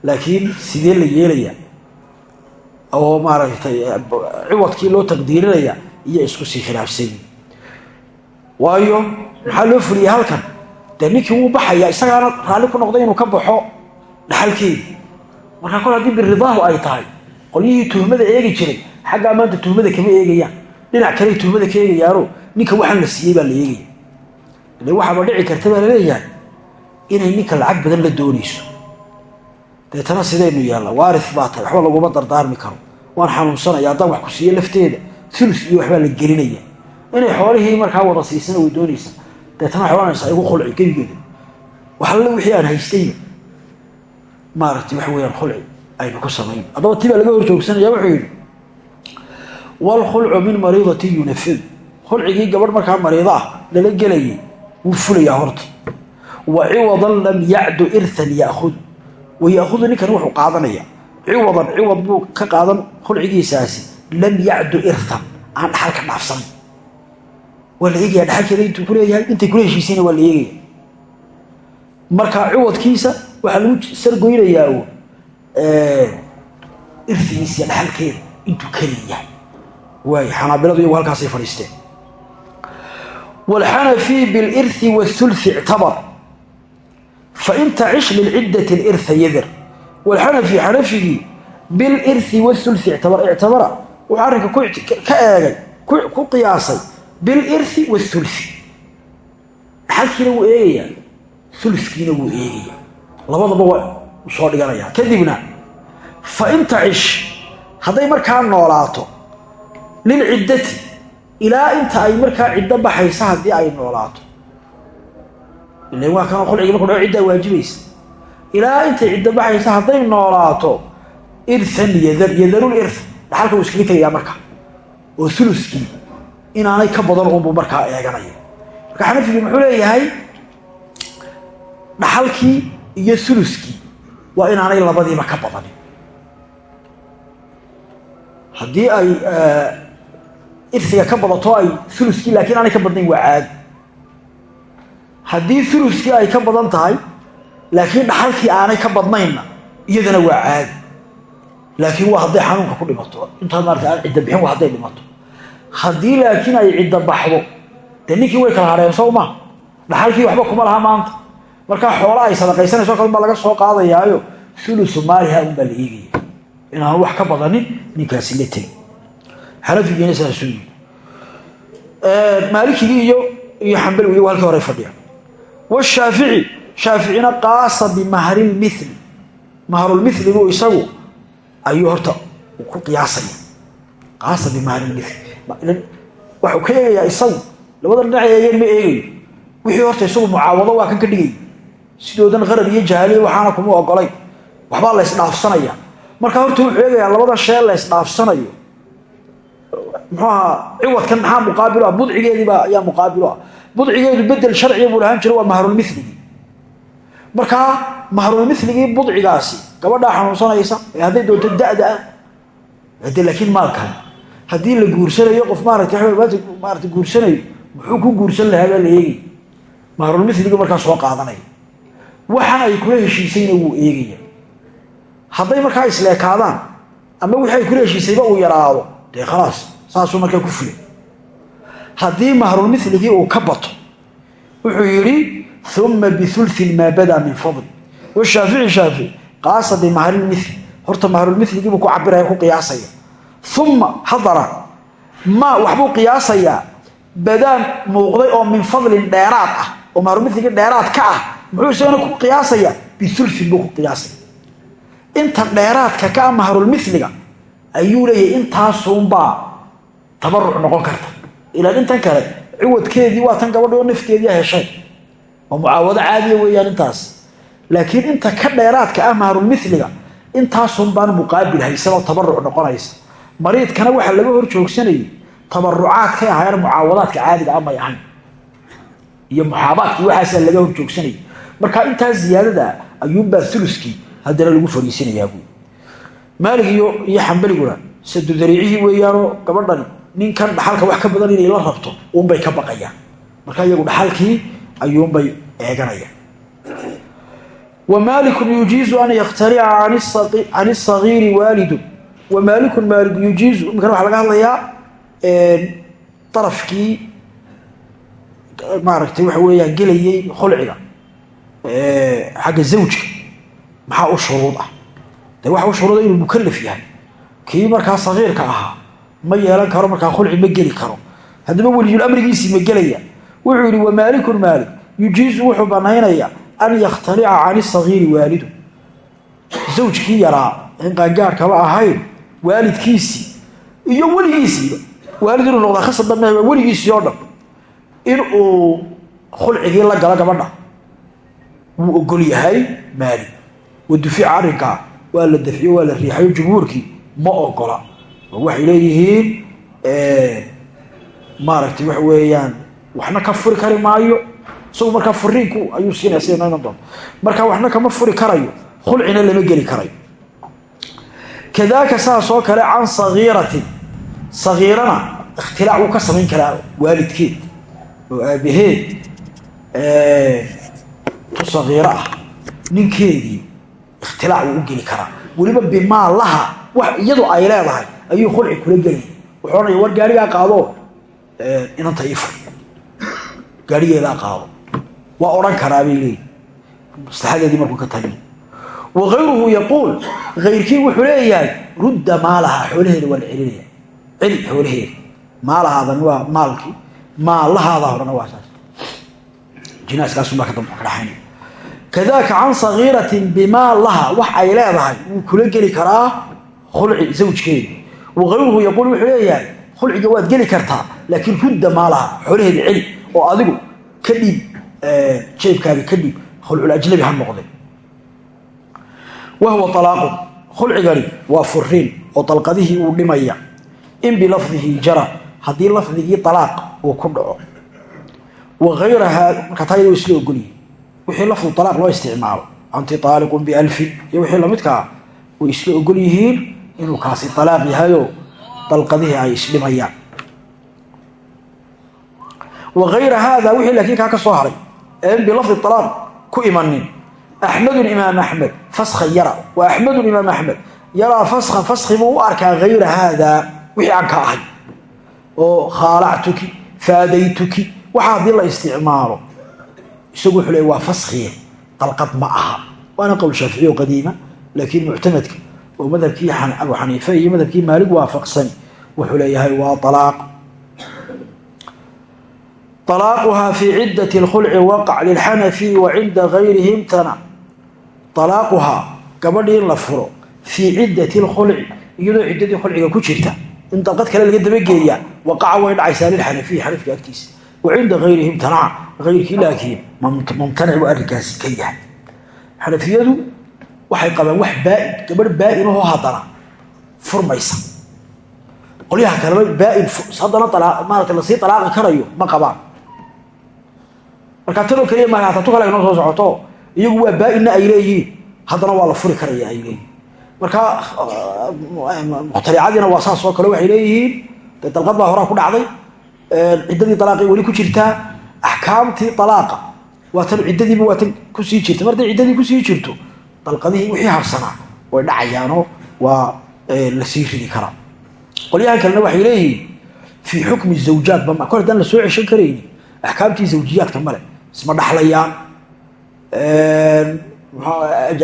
Speaker 1: laakiin sidee la yeelayaa? Oo maaragtay ciwadkii loo taqdiirinaya iyo isku sii khilaafsanyi waayo maxaa loo fuliyay halkan? Dee ninkii wuu baxaya isagaana raalli ku noqday inuu ka baxo dhaxalkeedi markaa kol haddii biridaahu ay tahay qolyihii tuhmada eegi jiray xaggaa maanta tuhmada kama eegayaan. Dhinac kaley tuhmada ka eegayaano ninka waxaan la siiyey baa la eegaya ile waxaaba dhici karta baa la leeyahay inay ninka lacag badan la doonayso. Deetana sidaynu yaalla waari baa tahay waxba laguma dardaarmi karo. Waan xanuunsanaya haddaan wax ku siiye lafteeda ulus iyo waxbaa la gelinaya. Inay xoolihii markaa wada siisana way doonaysaa. Deetana waxay ohanaysaa igu khulci gebigeeda waxalle wixii aan haystayba maaragtay waxa weyaan khulci aynu ku samayn. Haddaba tii baa laga hor joogsanaya wuxuu yidhi waalkhulcu min mariidati yunafid khulcigii gabadh markaa mariido ah lala gelayay wuu fulayaa horta. Wa ciwadan lam yacdu irhan yaaud wa yaahudu ninkan wuxuu qaadanaya. Ciwadan ciwad buu ka qaadan khulcigiisaasi lam yacdu irhan aan dhaxal ka dhaafsan waa la eegaya dhaxalkeeda intuu kuleeyahay intay kula heshiisayna waa la eegaya marka ciwadkiisa waxaa lagu sargoynayaa irfigiisiya dhaxalkeeda intuu kaleeyahay waay xanaabiladu iyagu halkaasay fadhiisteen wاlxanafi biاlirhi wاthulثi ictabar fain tacish lilciddati اlirha yadir wاlxanafi xanafigii bilirhi wاthulثi ictabar ictabara wuxuu arrinka ka eegay ku qiyaasay bilirhi wاthulثi dhaxalkiina wuu eegayaa ulkiina wuu eegaya labadaba waa soo dhiganaya kadibna fain tacish hadday markaa noolaato lilciddati ilaa inta ay markaa ciddo baxaysa haddii ay noolaato. Ila waa kan qulcigi marku dha ciddaa waajibaysa. Ilaa intay ciddo baxaysa hadday noolaato irhan yadar yadarul irth dhaxalka wuu iskaga tegayaa marka oo uluskii inaanay ka badan uunbuu markaa eeganaya marka xanafigii muxuu leeyahay dhaxalkii iyo uluskii waa inaanay labadiiba ka badanin. Haddii ay irsiga ka badato ay uluskii laakiin aanay ka badnayn waa caadi. Haddii uluskii ay ka badan tahay laakiin dhaxalkii aanay ka badnaynna iyadana waa caadi laakiin waa hadday xanuunka ku dhimato. Intaad maarata aan cidda bixin waa hadday dhimato. Haddii laakiin ay cidda baxdo dee ninkii way kala hadheen sow ma? Dhaxalkii waxba kuma laha maanta. Markaa xoolo ay sadaqaysanayso kale baa laga soo qaadayaayo. Ulusu maaliha unbaa la eegaya. Inaanu wax ka badanin ninkaasi la tegi xanafigiina saasuu yii maalikigii iyo iyo xambaligu iyagu halkii hore fadhiya. Washaafici shaaficina qaasa bimahrlmili mahrulmili buu isagu ayuu horta ku qiyaasaya qaasa bimahrlmili waxuu ka eegayaa isagu. Labada dhinac eegeen ma eegayo wixii horta isagu mucaawado waa kan ka dhigay. Sidoodan qarar iyo jahaaliya waxaana kuma ogolay waxbaa la markaa horta wuxuu eegayaa labada shee la ysdhaafsanayo muxuu ahaa ciwadkan maxaa muqaabil ah. Budcigeediiba ayaa muqaabil ah. Budcigeedu bedel sharciga buu lahaan jira waa mahrulmiligii markaa mahrulmiligii budcigaasi. Gabadhaa xanuunsanaysa ee hadday doonto da'da ah. De laakiin maalkan haddii la guursanayo qof maarata maarata guursanayo muxuu ku guursan lahaa baa la eegay. Mahrulmiligii markaa soo qaadanaya waxan ay kula heshiisayna wuu eegaya. Hadday markaa isleekaadaan ama wixii ay kula heshiisayba uu yaraado. Dee khalaas saasuu markaa ku fulay haddii mahrulmiligii uu ka bato wuxuu yidhi uma biulin maa badaa min fadli washaafici shaafici qaasa bimahrlmili horta mahrulmiligiibuu ku cabiraya ku qiyaasaya uma haddana ma waxbuu qiyaasayaa. Badaa muuqday oo min fadlin dheeraad ah oo mahrulmiligii dheeraad ka ah muxuu isagana ku qiyaasayaa? Biulin buu ku qiyaasaya. Inta dheeraadka ka maharulmiliga ayuu leeyahay intaasunbaa tabaruc noqon karta. Ilaan intan kale ciwadkeedii waa tan gabadhi oo nafteedii heshay. Oo mucaawado caadiya weeyaan intaas laakiin inta ka dheeraadka ah maharulmiliga intaasunbaan muqaabil haysan oo tabaruc noqonaysa. Mariidkana waxaa laga hor joogsanayay tabarucaadkay ahaayeen mucaawadaadka caadiga amay ahayn. Iyo muxaabaadkii waxaasaa laga hor joogsanayay. Marka intaa ziyaadada ayuunbaa uluskii haddana lagu fariisinayaa buui maalig iyo iyo xambaliguna sadudariicihii weeyaanoo gabadhani ninkan dhaxalka wax ka badan inay la rabto uunbay ka baqayaan. Marka iyagu dhaxalkii ayuunbay eeganayaan wa maalikun yujiizu an yakhtalica can isagiiri waalidun wa maalikun maalig yujiizu imikana waxaa laga hadlayaa darafkii maaragtay waxa weeyaan gelayay khulciga xagga zawjka. Maxaa u shuruud ah? De waxa u shuruuda inuu mukalaf yahay. Kii markaa sagiirka ahaa ma yeelan karo markaa khulci ma geli karo. Haddaba weliyul amrigiisii ma gelaya. Wuxuu yidhi wamaalikun maalik yujiizu wuxuu banaynaya an yakhtalica can isagiiri waalidu zawjkii yaraa in qaangaarkaba ahayn waalidkiisii iyo weligiisiiba waalid inuu noqdaa khasabba mah waa weligiisii oo dhan in uu khulcigii la galo gabadha wuu ogol yahay maalik wadufica arrinkaa waa la dafciyo waa la riixayo jumhuurkii ma ogola oo waxay leeyihiin maaragtay waxa weeyaan waxna ka furi kari maayo isagu markaa furiinku ayuu siinaya sida doonto marka waxna kama furi karayo khulcina lama geli karayo. Kadaaka saas oo kale can sagiiratin sagiirana ikhtilaac wuu ka samayn karaa waalidkeed oo aabaheed tu sagiiro ah. Ninkeedii ikhtilaac wuu u geli karaa. Weliba bimaa laha wax iyadu ay leedahay ayuu khulci kula gelaya wuxuu war gaarigaa qaado? Inanta ii fur gaarigeedaa qaado waa odhan karaa bay leeyihi maslaxadeedii markuu ka taliyo wa hayruhu yaquul wuxuu leeyahay rudda maalaha xoolaheeda waa la celinaya celi xoolaheeda. Maalahaadan waa maalkii maalahaada horena waa saas. Jinaaskaasumbaa ka dhaxaynaya kadaaka can sagiiratin bimaa wax ay leedahay wuu kula geli karaa khulci zawjkeeda. Wagayruhu yaquul wuxuu leeyahay khulciga waad geli kartaa laakiin rudda maalaha xoolaheeda celi oo adigu ka dhiib jeebkaaga ka dhiib khulculajnabi ha noqday wahuwa alaaqun khulcigani waa furiin oo dalqadihii uu dhimaya. In bilafdihi jara haddii lafdigii alaaq uu ku dhaco. Wa yada wa isla ogolyihi wixii lafdu alaaq loo isticmaalo anti aaliqun bialfin iyo wixii lamidkaa way isla ogol yihiin inuu kaasi alaaq yahayo dalqadihii ay isdhimayaan. Wa ayra wixii laakiin kaa ka soo haray een bilafdi alaaq ku imanin. Axmedun imaam axmed faskhan yara. Wa axmedun imaam axmed yaraa faskhan faskhi buu u arkaa hayra haada wixii aan ka ahay. Oo khaalactuki faadaytuki waxa haddii la isticmaalo isagu wuxuu leey waa faskhiye dalqad ma aha. Waana qowl shaafici oo qadiima laakiin muctamadka oo madhabkii abu xaniife iyo madhabkii maalig waafaqsani wuxuu leeyahay waa alaaq alaaquhaa fii ciddati اlkhulci waqac lilxanafi wa cinda gayrihi imtanac alaaquhaa gabadhii in la furo fii ciddati اlkhulci iyadoo ciddadii khulciga ku jirta in dalqad kale laga dabageeyaa waqaca way dhacaysaa lilxanafiyi xanafka agtiisa wa cinda gayrihi imtanaca ayrkii laakiin mumtanic buu arrinkaasi ka yahay xanafiyadu waxay qabaan wax baain gabadh baainahoo haddana furmaysa qolyaha kaleba baain haddana maarata la sii alaaqi karayo ma qabaan markaa tanoo keliya maaha hataa tu kale ay noo soo socoto. Iyagu waa baainna ay leeyihiin. Haddana waa la furi karaya ay leeyihiin markaa mukhtaricadiina waa saas oo kale waxay leeyihiin. Dalqad baa horaa ku dhacday. Ciddadii alaaqay weli ku jirtaa. Axkaamtii alaaqa waa tan ciddadiiba waa tan ku sii jirta. Mar hadday ciddadii ku sii jirto dalqadihii wixii harsanaa way dhacayaanoo waa la sii ridi karaa qolyahan kalena waxay leeyihiin fii xukmi zawjaat bama kor haddaan la soo ceshan karayni axkaamtii zawjiyaadka male isma dhaxlayaan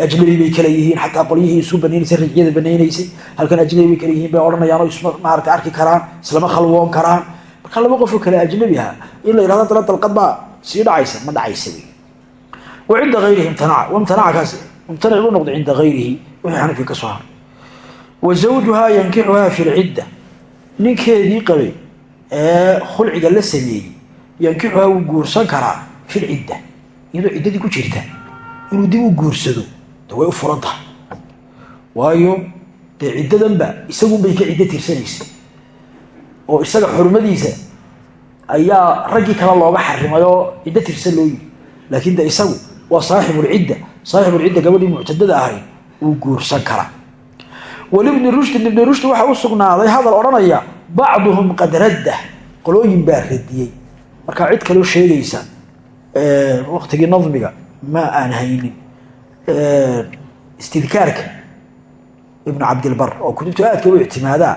Speaker 1: ajnabi bay kala yihiin xataa qolyihii isu banaynaysay rajyada banaynaysay halkan ajnabi bay kala yihiin bay odhanayaanoo isma maarata arki karaan islama khalwoon karaan. Marka laba qofoo kale ajnabi aha in la yidhahdo dala dalqad baa sii dhacaysa ma dhacaysa wa cinda ayrihi imtanaca imtanaca kaas mumtanic buu noqday cinda ayrihi wixii xanafiga ka soo haray. Wa zawjuhaa yankixuhaa fi lcidda ninkeedii qabay ee khulciga la sameeyey yankixuhaa wuu guursan karaa fi lcidda iyadoo ciddadii ku jirta inuu dib u guursado de way u furan tahay waayo dee ciddadanba isagunbay ka ciddo tirsanaysa oo isaga xurmadiisa ayaa raggii kale looga xarimay oo ciddo tirsan loo yiri laakiin de isagu waa saaxibulcidda saaxibulcidda gabadhii muctadada ahayd wuu guursan karaa walibni rushdin ibni rushdi waxaa u sugnaaday hadal odhanaya bacduhum qad radda qolooyin baa radiyey. Markaa cid kaloo sheegaysa waqtigii nadmiga ma aan haynin. Istidkaarka ibnu cabdilbar oo kutubtu aadka u ictimaadaa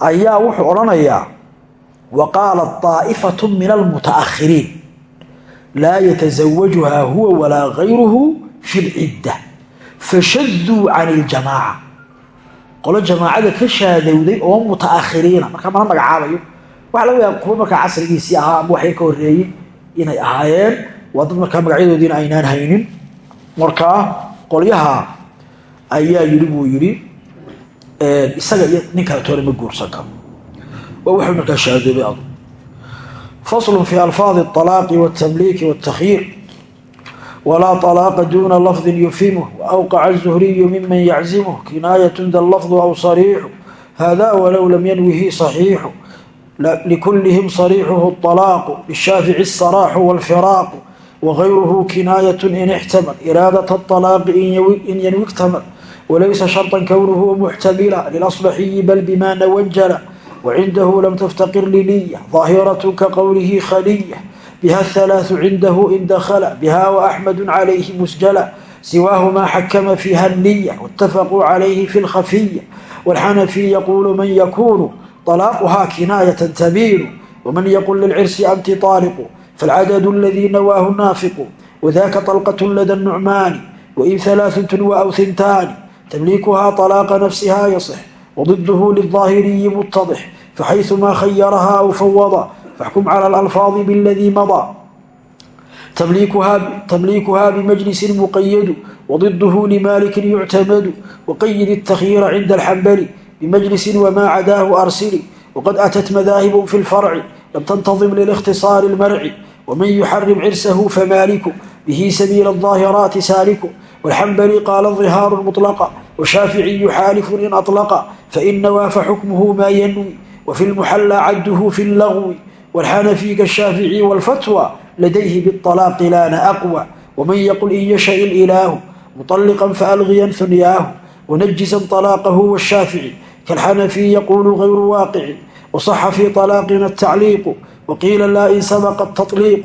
Speaker 1: ayaa wuxuu odhanayaa wa qaalat daa'ifatu min almuta'akhiriin laa yatazawajuhaa huwa walaa gayruhu fi lcidda fashaduu can iljamaaca qolo jamaacada ka shaadowday oo mutaakhiriina markaa mana magacaabayo waxa laga yaaba kuwa markaa casrigiisii ahaa ama waxyar ka horeeyey inay ahaayeen waa dad markaa magacyadoodiina aynaan haynin markaa qolyaha ayaa yidhi buu yidhi isaga iyo nin kale toona ma guursan karo waa wuxuu markaa shaadoobay adu faslu fi alfaadi alaaqi wاtamliiki wاtakyiir ولا طلاق دون لفظ يفهمه وأوقع الزهري ممن يعزمه كناية ذا اللفظ أو صريح هذا ولو لم ينوه صحيح لكلهم صريحه الطلاق للشافع الصراح والفراق وغيره كناية إن احتمل إرادة الطلاق إن ينوي اكتمل وليس شرطا كونه محتملا للأصبحي بل بما نوجل وعنده لم تفتقر لنية ظاهرة كقوله خلية بها الثلاث عنده إن دخل بها وأحمد عليه مسجلا سواه ما حكم فيها النية واتفقوا عليه في الخفية والحنفي يقول من يكون طلاقها كناية تبين ومن يقول للعرس أنت طالق فالعدد الذي نواه النافق وذاك طلقة لدى النعمان وإن ثلاث تنوى أو ثنتان تمليكها طلاق نفسها يصح وضده للظاهري متضح فحيثما خيرها أو فوض فاحكم على الألفاظ بالذي مضى تمليكها, تمليكها بمجلس مقيد وضده لمالك يعتمد وقيد التخيير عند الحنبل بمجلس وما عداه أرسل وقد أتت مذاهب في الفرع لم تنتظم للاختصار المرع ومن يحرم عرسه فمالك به سبيل الظاهرات سالك والحنبلي قال الظهار المطلق وشافعي يحالف إن أطلق فإن نوى فحكمه ما ينوي وفي المحلى عده في اللغو والحنفي كالشافعي والفتوى لديه بالطلاق لان أقوى ومن يقل إن يشأ الإله مطلقا فألغيا ثنياه ونجزا طلاقه والشافعي كالحنفي يقول غير واقع وصح في طلاقنا التعليق وقيل لا إن سبق التطليق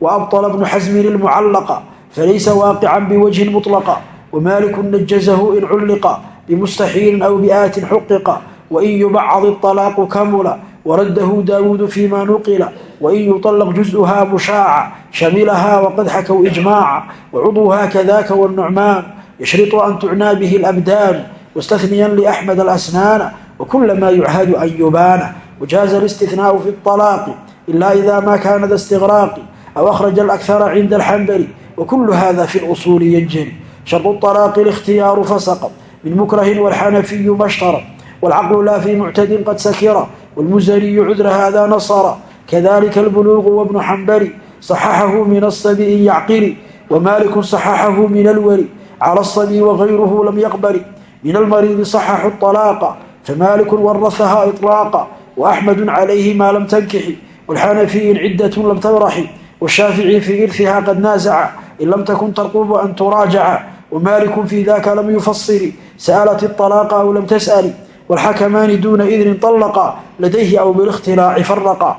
Speaker 1: وأبطل ابن حزم المعلق فليس واقعا بوجه مطلق ومالك نجزه إن علق بمستحيل أو بآت حقق وإن يبعض الطلاق كمل ورده داود فيما نقل وإن يطلق جزءها مشاعا شملها وقد حكوا إجماعا وعضوها كذاك والنعمان يشرط أن تعنى به الأبدان واستثنيا لأحمد الأسنان وكل ما يعهد أن يبان وجاز الاستثناء في الطلاق إلا إذا ما كان ذا استغراق أو أخرج الأكثر عند الحنبل وكل هذا في الأصول ينجري شرط الطلاق الاختيار فسقط من مكره والحنفي ما اشترط والعقل لا في معتد قد سكر والمزري عذر هذا نصر كذلك البلوغ وابن حنبل صححه من الصبي يعقل ومالك صححه من الولي على الصبي وغيره لم يقبل من المريض صحح الطلاق فمالك ورثها إطلاقا وأحمد عليه ما لم تنكح والحنفي عدة لم تبرح والشافعي في إرثها قد نازع إن لم تكن ترقب أن تراجع ومالك في ذاك لم يفصل سألت الطلاق أو لم تسأل والحكمان دون إذن طلقا لديه أو بالاختلاع فرقا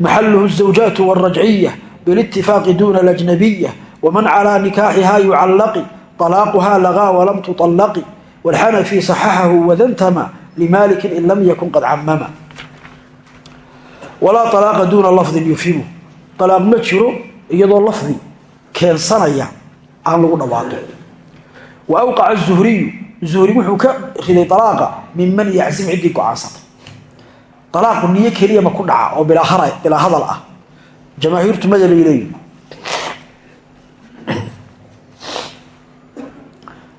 Speaker 1: محله الزوجات والرجعية بالاتفاق دون الأجنبية ومن على نكاحها يعلق طلاقها لغى ولم تطلق والحنفي صححه وذا انتمى لمالك إن لم يكن قد عمم ولا طلاق دون لفظ يفهمه طلاق ما جiro iyadoo lafdi keensanaya aan lagu dhawaaqo wa awqaca الzuhriyu zuhri wuxuu ka riday alaaqa minman yacsim ciddii go-aansatay alaaqu niyo keliya ma ku dhaca oo bilaa hadal ah jamaahiirtu madalay leeyihin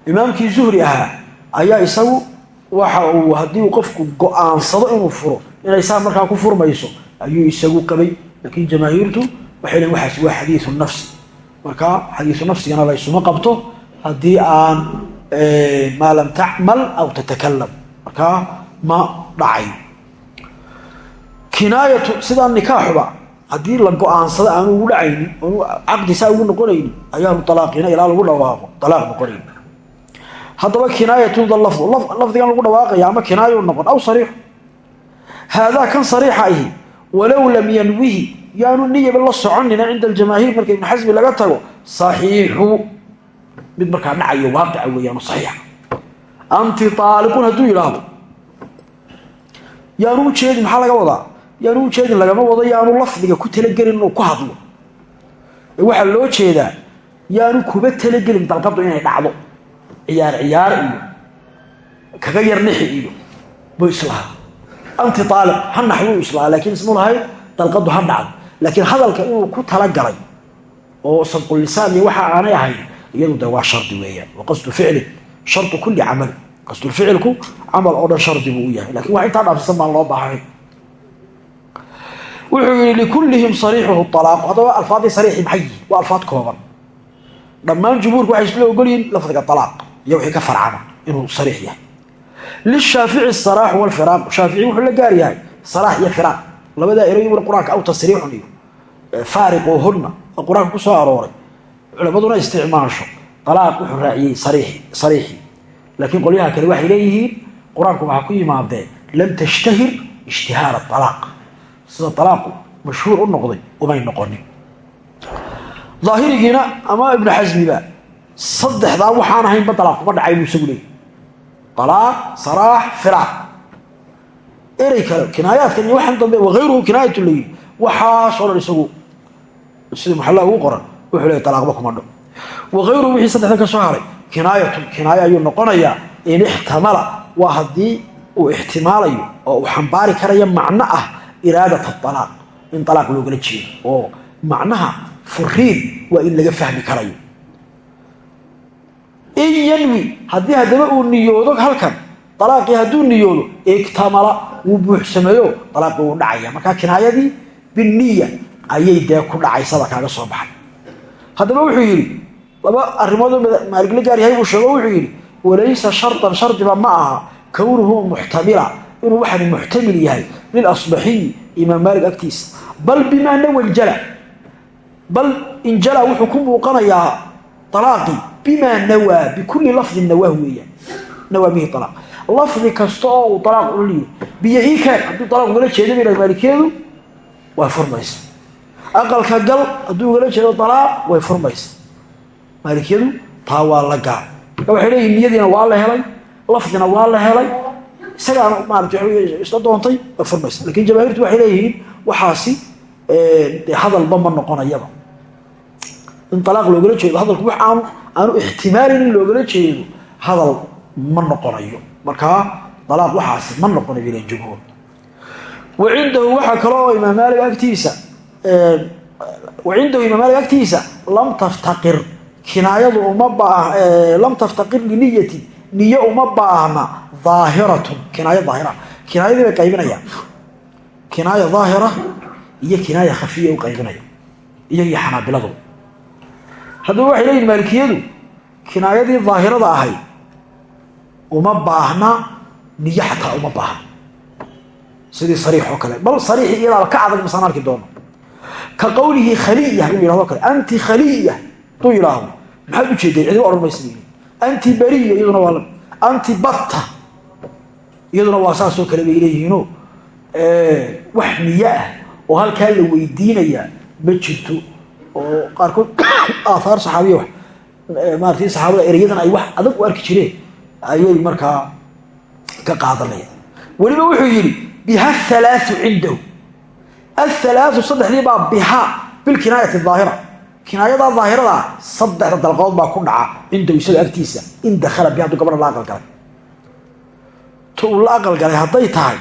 Speaker 1: imaamkii zuhri ahaa ayaa isagu waxa uu haddii uu qofku go'aansado inuu furo inay saa markaa ku furmayso ayuu isagu qabay laakiin jamaahiirtu waxay leein waxaas waa xadiiu nafsi. Marka xadiiu nafsigana laysuma qabto haddii aan maa lam tacmal aw tatakalam markaa ma dhacay. Kinaayatu sidaa nikaaxuba haddii la go'aansado aanu ugu dhacaynin oonu saa ugu noqonaynin ayaanu alaaqina ilaa lagu dhawaaqo alaaq noqonayn haddaba kinaayatun lafdu lafdigan lagu dhawaaqaya ama kinaayu noqon aw sariixu haadaa kan sariixa ahi walow lam yanwihi yaanu niyaba la soconina cinda aljamaahiir marka ibnu xasmi laga tago saxiixu. Mid markaa dhacayo waaqica weeyaanu saxiixa. Anti aaliqun hadduu yidhaahdo. Yaanu ujeedin maxaa laga wadaa? Yaanu ujeedin lagama wado yaanu lafdiga ku talagelin inuu ku hadlo. Ee waxaa loo jeedaa yaanu kuba talagelin dalqadu inay ciyaar ciyaar iyo kaga yar nixi iyo. Buu islahaa anti aaliq ha naxwuu islahaa laakiin ismu lahayd dalqadu ha dhacdo. Laakiin hadalka inuu ku talagalay oo sabqulisaan iyo waxa aanay ahayn iyadu de waa shardi weeyaan wa qasdu ficlin shardu kulli camal qasdulficilku camal oo dhan shardi buu yahay. Lakin wax intaa dhaafsisan baan loo baahay wuxuu yihi likullihim sariixuhu alaaqu haddaba alfaadii sariixi maxay waa alfaad kooban. Dhammaan jumhuurku waxay isla ogolyihin lafdiga alaaq iyo wixii ka farcama inuu sariix yahay. lishaafici saraaxu walfiraaqu shaafici wuxuu la gaar yahay saraax iyo firaaq labadaa erayuna qur'aanka aw tasriixun iyo faariquhunna oo qur'aanka ku soo arooray culammaduna isticmaasho alaaq wuxuu raaciyey sariixii laakiin qolyaha kale waxay leeyihiin qur'aanku waxaa ku yimaadee lam tashtahir ishtihaara alaaq sida alaaqu mashhuur u noqday umay noqonin saddexdaa waxaan ahaynba alaaq kuma dhacay buu isagu leeyay. Alaaq saraax firaaq erey kale kinaayaadkan iyo waxaan dambe waayruhu kinaayatu la yidhi waxaasoo isagu sida muxalla ugu qoran wuxuu leey alaaqba kuma dho. Waayruhu wixii saddexda ka soo haray kinaayatun kinaayo ayuu noqonayaa in ixtamala waa haddii uu ixtimaalayo oo uu xambaari karayo macno ah iraadat alaaq in alaaq loogala jeedo oo macnaha furiin waa in laga fahmi karayo in yanwi haddii haddaba uu niyoodo halkan alaaqii hadduu niyoodo iktamala wuu buuxsameeyo alaaqii wuu dhacaya. Markaa kinaayadii biniya ayay dee ku dhacaysaba kaaga soo baxay. Haddaba wuxuu yidhi laba arrimoodoo maalig la gaar yahay buu sheego wuxuu yidhi walaysa shardan shardiba ma aha kownuhu muxtamila inuu waxani muxtamil yahay lilasbaxiyi imaam maalig agtiisa bal bimaa nawa njala bal injala wuxuu ku muuqanayaa alaaqii bimaa nawaa bikulli lafdin nawaa weeyaan nawaa bihi alaaq lafdi kasta oo uu alaaq ula liyo biyo ii keen hadduu alaaq ugala jeeda ba maalikiyadu way furmaysa aqalka gal hadduu ugala jeedo alaaq way furmaysa maalikiyadu taa waa la gaar. Waxay leeyihiin niyadiina waa la helay lafdina waa la helay. Isagaana maarata isla doontay way furmaysa laakiin jamaahiirtu waxay leeyihiin waxaasi de hadalba ma noqonayaba in alaaq loogala jeedo hadalku wax aanu aanu ixtimaalin in loogala jeedo hadal ma noqonayo. Markaa alaaq waxaasi ma noqonayo ila jumhuur. Wa cindahu kale oo imaam maalig agtiisa wa cindahu imaam maalig agtiisa lam taftaqir kinaayadu uma baa lam taftaqir liniyati niyo uma baahna aahiratun kinaayo daahira kinaayadii bay qaybinayaan. Kinaaya daahira iyo kinaaya khafiya u qaybinaya iyagiyo xanaabiladu haddaba waxay leeyihiin maalikiyadu kinaayadii daahirada ahayd uma baahna niyo xataa uma baahna. Sidii sariix oo kale. Bal sariixii iyadaaba ka adag masaan arki doono. Ka qowlihi khaliya inuu yihahdo kale. Anti khaliya haduu yidhaahdo. Maxaad ujeedeen cidi odhan maysa anti beriya iyaduna waa anti batta iyaduna waa saasoo kale bay leeyihiino wax niyo ah oo halkaa la weydiinayaa ma jirto oo qaarkood aathaar saxaabiya maarata saxaabada ereyadan ay wax adag u arki jireen ayay markaa ka qaadanayaan weliba wuxuu yidhi biha halaau cindahu. Athalaau saddexdii baa biha bilkinaayati daahira. Kinaayadaa daahirada saddexda dalqadood baa ku dhaca cindahu isaga agtiisa. In dakhala bi hadduu gabadha la aqalgalay t uu la aqalgalay hadday tahay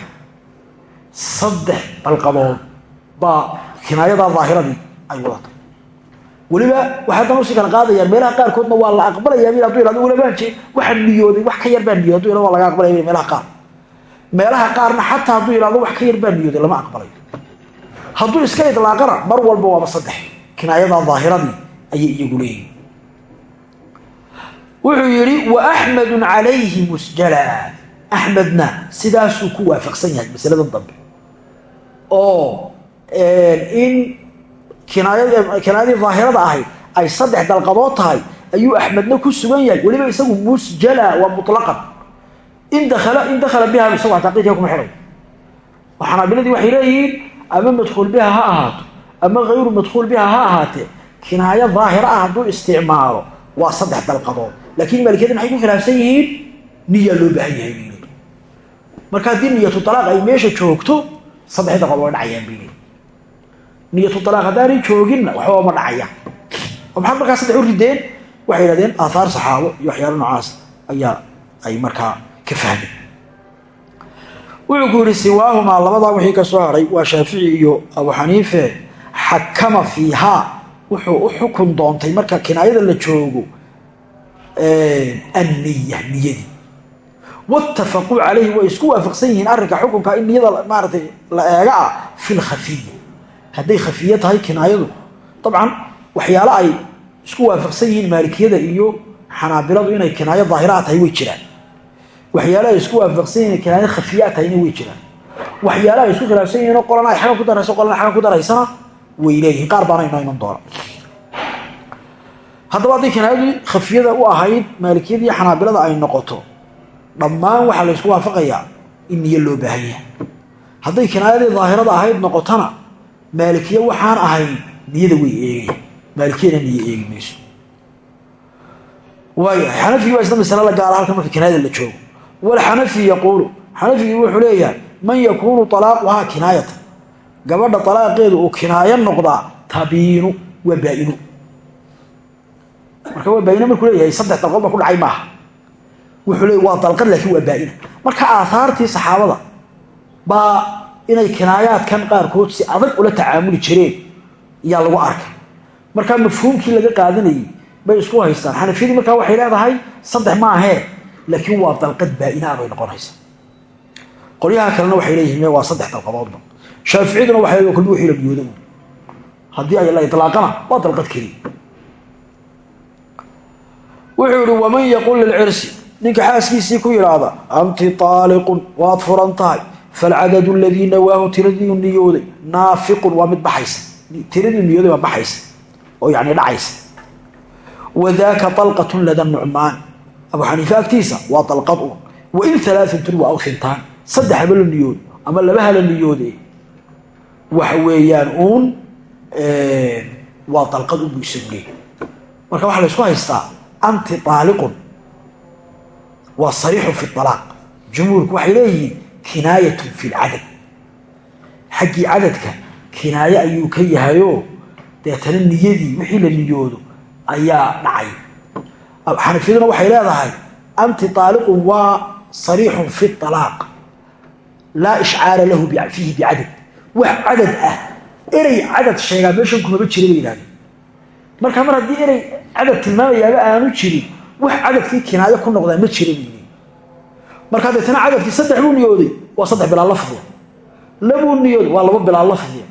Speaker 1: saddex dalqadood baa kinaayadaa daahiradii ay wadatay weliba u sii kala qaadayaan meelaha qaarkoodna waa la aqbalayaa bil haduu yihahdo ulabaan jee waxaan niyooday wax ka yar baan niyooday haduu yihahdo waa laga aqbalaya meelaha qaar. Meelaha qaarna xataa hadduu yihahdo wax ka yar baan niyooday lama aqbalayo hadduu iska idlaaqana mar walba waaba saddex. Kinaayada daahiradii ayay iyagu leeyihiin wuxuu yidhi wa axmedun calayhi musjala. Axmedna sidaasuu ku waafaqsan yahay masaladan dambe. Oo in kinaayadii daahirada ahayd ay saddex dalqadood tahay ayuu axmedna ku sugan yahay. Weliba isagu musjala waa mutlaqan. In dakala in dakhala biha isagu taqiidka kuma xidhay. Xanaabiladii waxay leeyihiin ama madkhuul biha ha ahaato ama hayru madkhuul biha ha ahaatee kinaayo daahira ah hadduu isticmaalo waa saddex dalqadood laakiin maalikiyada maxay ku khilaafsan yihiin? Niyaa loo baahan yahay marka haddii niyatu alaaq ay meesha joogto saddex dalqadood dhacayaan bay niyatu alaaq haddaanay jooginna waxbaba ma dhacayaan oo maxaad markaa saddex u rideen? Waxay yidhahdeen aathaar saxaabo iyo waxyaalo noocaas ayaa ay markaa ka fahmeen. Wuxuu ku yidhi siwaahumaa labadaa wixii ka soo haray waa shaafici iyo abu xaniife xakama fiihaa. Wuxuu u xukun doontay marka kinaayada la joogo anniya niyadii waitafaquu calayhi way isku waafaqsan yihiin arrinka xukunka in niyada maaratay la eega ah fi hadday khafiye tahay kinaayadu. Dabcan waxyaalo ay isku waafaqsan yihiin maalikiyada iyo xanaabiladu inay kinaayo daahiraha tahay way jiraan. Waxyaala ay isku waafaqsan yihiin kinaayo khafiyaa tahayna way jiraan. Waxyaala ay isku khilaafsan yihiin qolana ay xagan ku darayso qolana xagan ku daraysana way qaar baana inoo iman doona haddaba haddii kinaayadii khafiyada u ahayd maalikiyadii xanaabilada ay noqoto dhammaan waxaa la ysku waafaqayaa in niyo loo baahan yahay. Hadday kinaayadii daahirada ahayd noqotona maalikiye waxaan ahayn niyada way eegaya maalikiyana niyo eegi mayso waayahay xanafigii baa isna masale la gaara halkan marka kinaayada la joogo. Walxanafi yaquulu xanafigii wuxuu leeyahay man yakuunu talaaquhaa kinaayata gabadha talaaqeedu uu kinaayo noqdaa tabiinu waa baa-inu. Marka waa baa-ina markuu leeyahay saddex dalqood ku dhacay maaha. Wuxuu leeyahy waa dalqad laakiin waa baa-ina. Marka aahaartii saxaabada baa inay kinaayaadkan qaarkood si adag ula tacaamuli jireen ayaa lagu arkay. Markaa mafhuumkii laga qaadanayay bay isku haystaan. Xanafiyadii markaa waxay leedahay saddex maahee laakiin waa dalqad baa-inaa bay noqonaysaa. Qolyaha kalena waxay leeyihiin waa saddex dalqadoodba. Shaaficiyaduna waxay leedahay kulli wixii la niyooda haddii ay la itlaaqana waa dalqad keliya wuxuu yihi waman yaqul lilcirsi ninka xaaskiisii ku yidhaahda anti taaliqun waad furan tahay falcadadu aladii nawaahu tiradii niyooday naafiqun waa mid baxaysa tiradii niyooday baa baxaysa oo yani dhacaysa wadaaka alqatun lada nucmaan abu xaniife agtiisa waa dalqad un wain alaaatun waa aw hintaan saddex haba la niyoodo ama laba hala niyoode waxa weeyaan uun waa dalqad unbu isagu leey marka waxaa la ysku haystaa anti aaliqun waa sariixun fi alaaq jumhuurku leeyihiin kinaayatun fi lcadad xaggii cadadka kinaaye ayuu ka yahayoo deetana niyadii wixii la niyoodo ayaa dhacay. Xanafiyaduna waxay leedahay anti aaliqun waa sariixun fi alaaq laa ishcaara lahu fiihi bicadad wax cadad ah erey cadad sheegaa meeshan kumaba jira bay yidhahdeen. Marka mar haddii erey cadad tilmaamayaaba aanu jirin wax cadadkii kinaayo ku noqdaa ma jira buu markaa deetana cadadkii saddex buu niyooday waa saddex bilaa lafdiya labuu niyooday waa laba bilaa lafdiya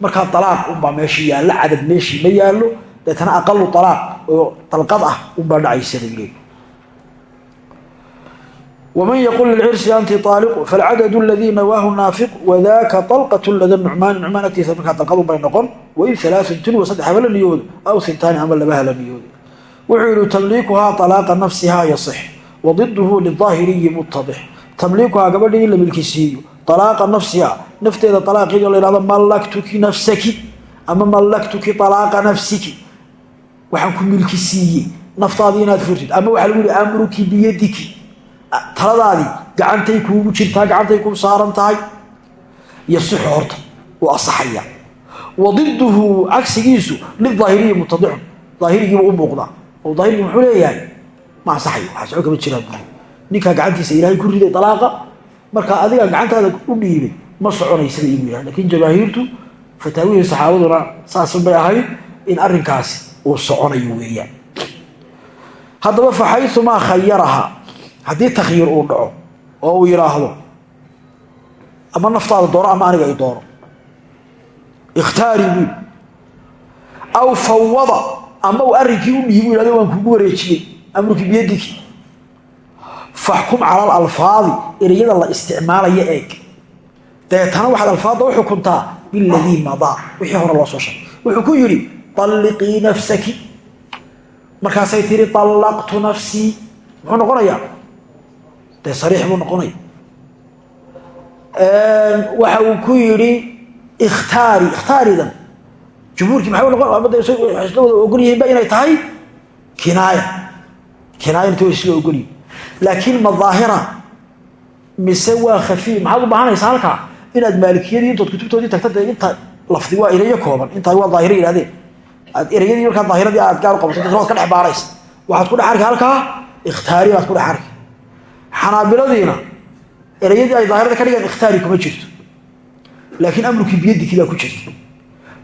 Speaker 1: markaa alaaq unbaa meeshii yaallo cadad meeshii ma yaallo deetana aqalu alaaq oo dalqad ah unbaa dhacaysa bay leey wman yqul lilcirsi anti aaliqu falcadad ladii nawaahu naafiq wadaka alqatu lada nucmaani nucmaan agtiisa markaa dalqadun bay noqon wain alaaun tun wa saddex haba la niyoodo aw hintaani ama laba hala niyoodo. Wuxuu yihi tamliikuhaa yasix wadiduhu liaahiriyi muttadix tamliikuhaa gabadhii in la milkisiiyo alaaqa nafsiha nafteeda alaaqeedi o la yhahdo mallaktuki nafsaki ama mallaktuki alaaqa nafsiki waxaan ku milki siiyey naftaadii inaad furtid ama waxaa lagu yihi amruki biyadiki taladaadii gacantay kuugu jirtaa gacantay kuu saaran tahay yasixu horta wuu asaxaya wadiduhu cagsigiisu liaahiriyi muttadixun aahirigiiba u muuqdaa oo ma ansaxayo waxaa soco kama jiraan buu ninkaa gacantiisa ilaahay ku riday dalaaqa markaa adigaa gacantaada u dhiibay ma soconaysaba igu yidhah lakiin jamaahiirtu fataawihii saxaabaduna saasun bay ahayd in arrinkaasi uu soconayo weeyaan. Haddaba fa xayumaa khayaraha haddii takhyiir uu dhaco oo uu yidhaahdo ama naftaada doono ama aniga i doono ikhtaari buu aw fawada ama uu arrinkii u dhihi buu yidhahdo waan kugu wareejiyey amruki biyadiki faxkum cala alalfaadi ereyada la isticmaalaya eeg dabeetana waxaad alfaadda u xukuntaa biladii madaa wixii hore loo soo sheegay wuxuu ku yidhi alliqii nafsaki markaasay tiri allaqtu nafsii muxuu noqonayaa dee sariix buu noqonaya waxa uu ku yidhi ikhtaari ikhtaaridan jumhuurkii maxay noqon ummadda isla wada ogol yihiinba inay tahay kinaaya kinaaya inta way isla ogol yihiin laakiin madaahira mise waa khafiif maxaad u baahanaysaa halkaa inaad maalikiyadii intood kutubtoodii tagta dee inta lafdi waa erayo kooban intaa waa daahiro yidhahdeen aad ereyadii markaa daahiradii aad gaar u qabato dadna waad ka dhex baaraysa. Waxaad ku dhex arki halkaa ikhtaari baad ku dhex arki. Xanaabiladiina ereyadii ay daahirada ka dhigeen ikhtaari kuma jirto. Laakiin amrukii biyadikii baa ku jirta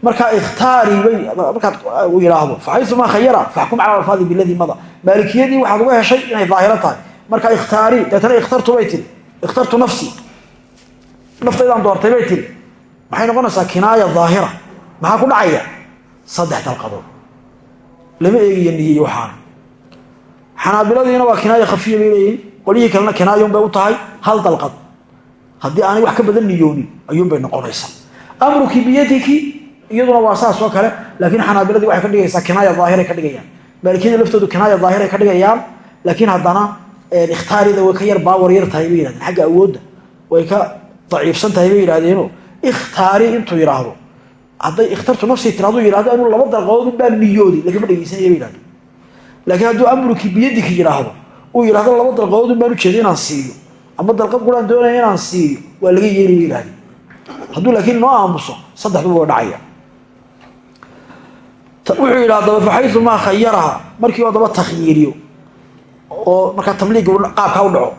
Speaker 1: markaa ikhtaari bay markaad u yidhaahdo faxayumaa khayara faxkum cala alfaadi biladii mada maalikiyadii waxaad uga heshay inay daahiro tahay. Marka ikhtaari deetana ikhtartu bay ikhtartu nafsi. Naftaydaan doortay bay maxay noqonaysaa kinaaya daahira maxaa ku dhacaya? Saddex dalqadood. Lama eegiyo niyey waxaana xanaabiladiina waa kinaaya khafiya bay leeyihiin qolyihii kalena kinaayun bay u tahay hal dalqad. Haddii aanay wax ka badan niyoonin ayuunbay noqonaysaa. Amruki biyadiki iyaduna waa saas oo kale laakiin xanaabiladii waxay ka dhigaysaa kinaaya daahiray ka dhigayaan. Maalikiyada laftoodu kinaaya daahiray ka dhigayaan laakiin haddana ikhtaarida way ka yar baawar yar tahay bay yihahdeen xagga awoodda way ka daciifsan tahay bay yidhahdeeno ikhtaari intuu yidhaahdo. Hadday ikhtartu nafsii tiradu yidhahdo anuu laba dalqadood baa niyooday lagama dhegeysanaya bay yidhahdo laakiin hadduu amruki biyadiki yidhaahdo uu yidhahdo laba dalqadood baan ujeeda inaan siiyo ama dalqad quraan doonaya inaan siiyo waa laga yeelaya yidhahde hadduu laakiin noo aamuso saddexduba waa dhacaya wuxuu yidhaha daba faxayumaa khayaraha. Markii oo daba takhyiiriyo oo markaa tamliiga qaabkaa u dhaco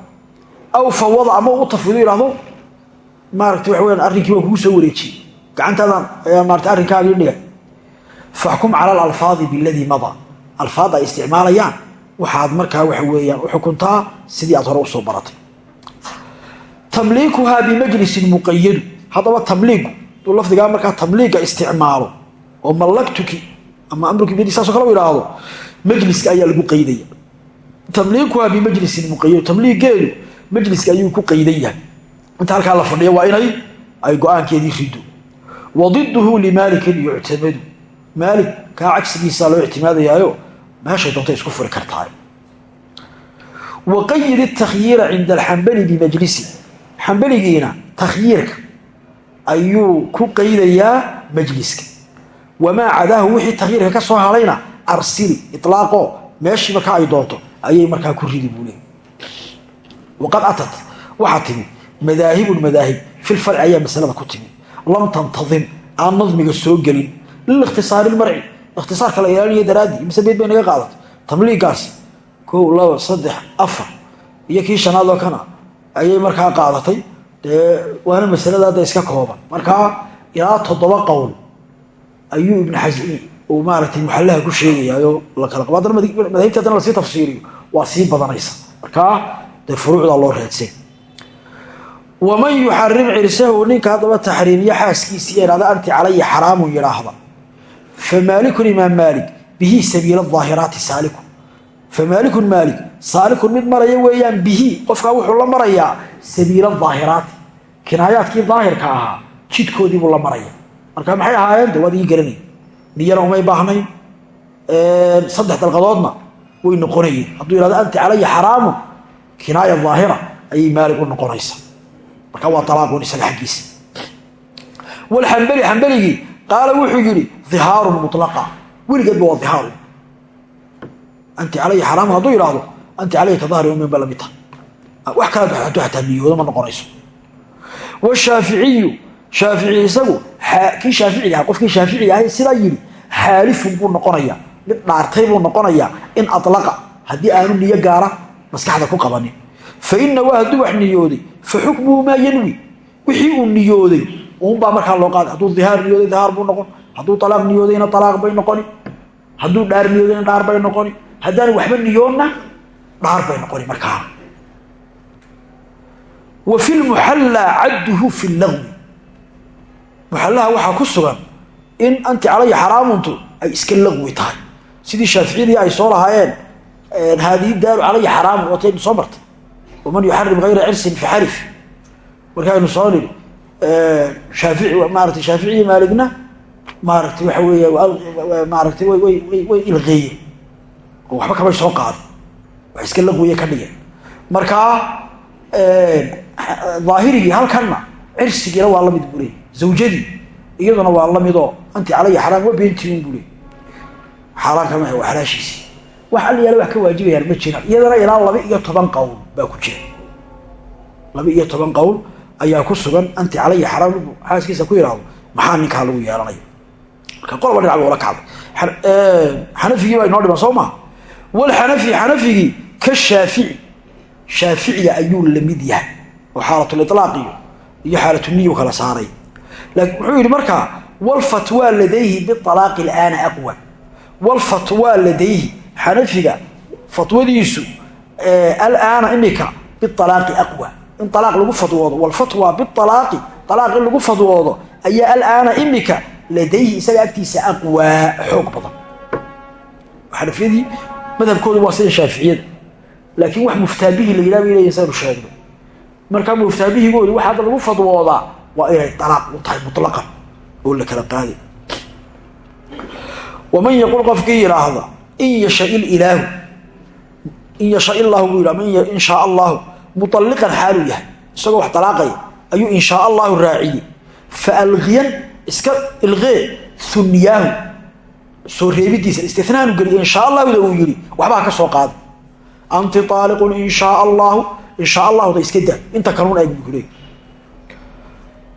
Speaker 1: aw fawada ama u tafwido yidhahdo maarata waxa weyaan arrinkii waan kugu soo wareejiyey. Gacantaadan ayaa maarata arrinkaagii dhigay faxkum cala alalfaadi biladii mada alfaadda ay isticmaalayaan waxaad markaa waxa weeyaan u xukuntaa sidii aad hore u soo baratay. Tamliikuhaa bimajlisin muqayadu haddaba tamliigu duu lafdigaa markaa tamliiga isticmaalo oo mallaktuki ama amruki biyadi saasoo kale u yidhaahdo majliska ayaa lagu qaydaya. Tamliikuhaa bimajlisin muqayadu tamliigeedu majliska ayuu ku qaydan inta halkaa la fadhiya waa inay ay go'aankeedii rido wadiduhu limaalikin yuctamadu maalik kaa cagsigiisaa loo ictimaadayaayo meeshay doonta isku furi kartaa waqayid اtakhyiira cinda alxambali bimajlisi xambaligiina takhyiirka ayuu ku qaydayaa majliska wamaa cadaahu wixii takhyiirka ka soo hadhayna arsili ilaaqo meeshii markaa ay doonto ayay markaa ku ridi buu leey waqad atat waxaa timi madaahibun madaahib filfarci ayaa masalada ku timi lam tantadim aan nadmiga soo gelin lilikhtisaari lmarci ikhtisaarka la ilaalinayo daraaddii mise beed bay naga qaadatay tamliigaasi kow laba saddex afar iyo kii shanaad oo kana ayay markaa qaadatay dee waana masalada iska kooban markaa ilaa toddoba qowl ayuu ibnu xasmi uu maaragtay muxallaha ku sheegayaayo la kala qabo haddana madaahibta haddana tafsiiriyo. Waa sii badanaysa. Markaa dee furuucdaa loo reedsay waman yuxarim cirsahu ninka haddaba taxriimiya xaaskiisii ihahda anti calaya xaraamun yidhaahda. Famaalikun imaam maalik bihi sabiila aahiraati saaliku. Famaalikun maalik saalikun mid maraya weeyaan bihi qofkaa wuxuu la marayaa sabiila daahiraati kinaayaadkii daahirka ahaa jidkoodiibuu la maraya marka maxay ahaayeen? De ii garanay niyana umay baahnayn. Saddex dalqadoodna way noqonayeen. Hadduu yihahdo anti calaya xaraamun. Kinaaya daahira ayay maalik u marka waa alaaqun isaga xaggiisa. Walxambali xambaligii qaala wuxuu yidhi ihaarun mulaqa weligeedba waa ihaaru anti calaya xaraamun. Hadduu yidhaahdo anti calaya ka dahri umin taha wax kala hadduu xataa niyoodo ma noqonayso. Washaaficiyu shaafici isagu kii shaaficiga ah qofkii shaaficiga ahay sidaa yidhi xaalifun buu noqonayaa mid dhaartay buu noqonayaa in alaqa haddii aanu niyo gaara maskaxda ku qabanin. Faina waa hadduu wax niyooday fa xukmuhu maa yanwi. Wixii uu niyooday uunbaa markaa loo qaaday. Hadduu ihaar niyooday ihaar buu noqon. Hadduu alaaq niyoodayna alaaq bay noqoni. Hadduu dhaar niyoodana dhaar bay noqoni. Haddaanu waxba niyoonna dhaar bay noqoni markaa. Wa fi lmuxallaa cadduhu fi lagwi muxallaha waxaa ku sugan in anti calaya xaraamuntu ay iska lagwi tahay. Sidii shaaficiyadii ay soo lahaayeen haadihi daaru calaya xaraamun wataynu soo martay. Waman yuxarim hayra cirsin faxarif markaaynu soo nidhi shaafici maarata shaaficiyi maaligna maaragtay waxa weeye maaratay way way way ilqeeyeen. Oo waxba kamay soo qaadin wax iska laqwiye ka dhigeen. Markaa daahirigii halkanna cirsigiina waa buu leey zawjadii iyaduna waa lamidoo anti calaya xaraam wa beentiin buu leey xaaraan kama waa xalaashiisii wax alla yaalla wax ka waajibayaan ma jiraan iyadana ilaa laba iyo toban qowl baa ku jira. Laba iyo toban qowl ayaa ku sugan anti calaya xaraam xaaskiisa ku yidhaahdo maxaa ninkaa lagu yeelanaya? Marka qolba dhinac buu la kacday. Xanafigii baa inoo dhiman soo maa walxanafi xanafigii ayuu yahay. Kala saaray. laakiin wuxuu yidhi markaa walfatwaa ladayhi bialaaqi alaana aqwa walfatwaa ladayhi xanafiga fatwadiisu alaana imika bialaaqi aqwa in alaaq lagu fadwoodo walfatwa bialaaqi alaaq in lagu fadwoodo ayaa alaana imika ladayhi isaga agtiisa aqwaa xoog badan. Xanafiyadii madhabkoodu waa sida shaaficiyada laakiin wax muftaabihi la yidhah bay leeyihiin sheegno markaa muftaabihigoodi waxa hadda lagu fadwoodaa waa inay alaaq u tahay mutlaqan oo la kala qaaday waman yaqul qofkii yidhaahda in yasha ilaahu in yasha illaahu buu yidhah in shaa allahu mualliqan xaaluu yahay isagoo wax alaaqaya ayuu in shaa allahu raaciyey. Fa alqiyan iska ilqee hunyaahu soo reebidiisa istinaanu geliy in shaa allahuda uu yidhi waxbaa ka soo qaada anti aaliqun in shaa allahu in shaa allahuda iska daa inta kanuun eeg buu ku leey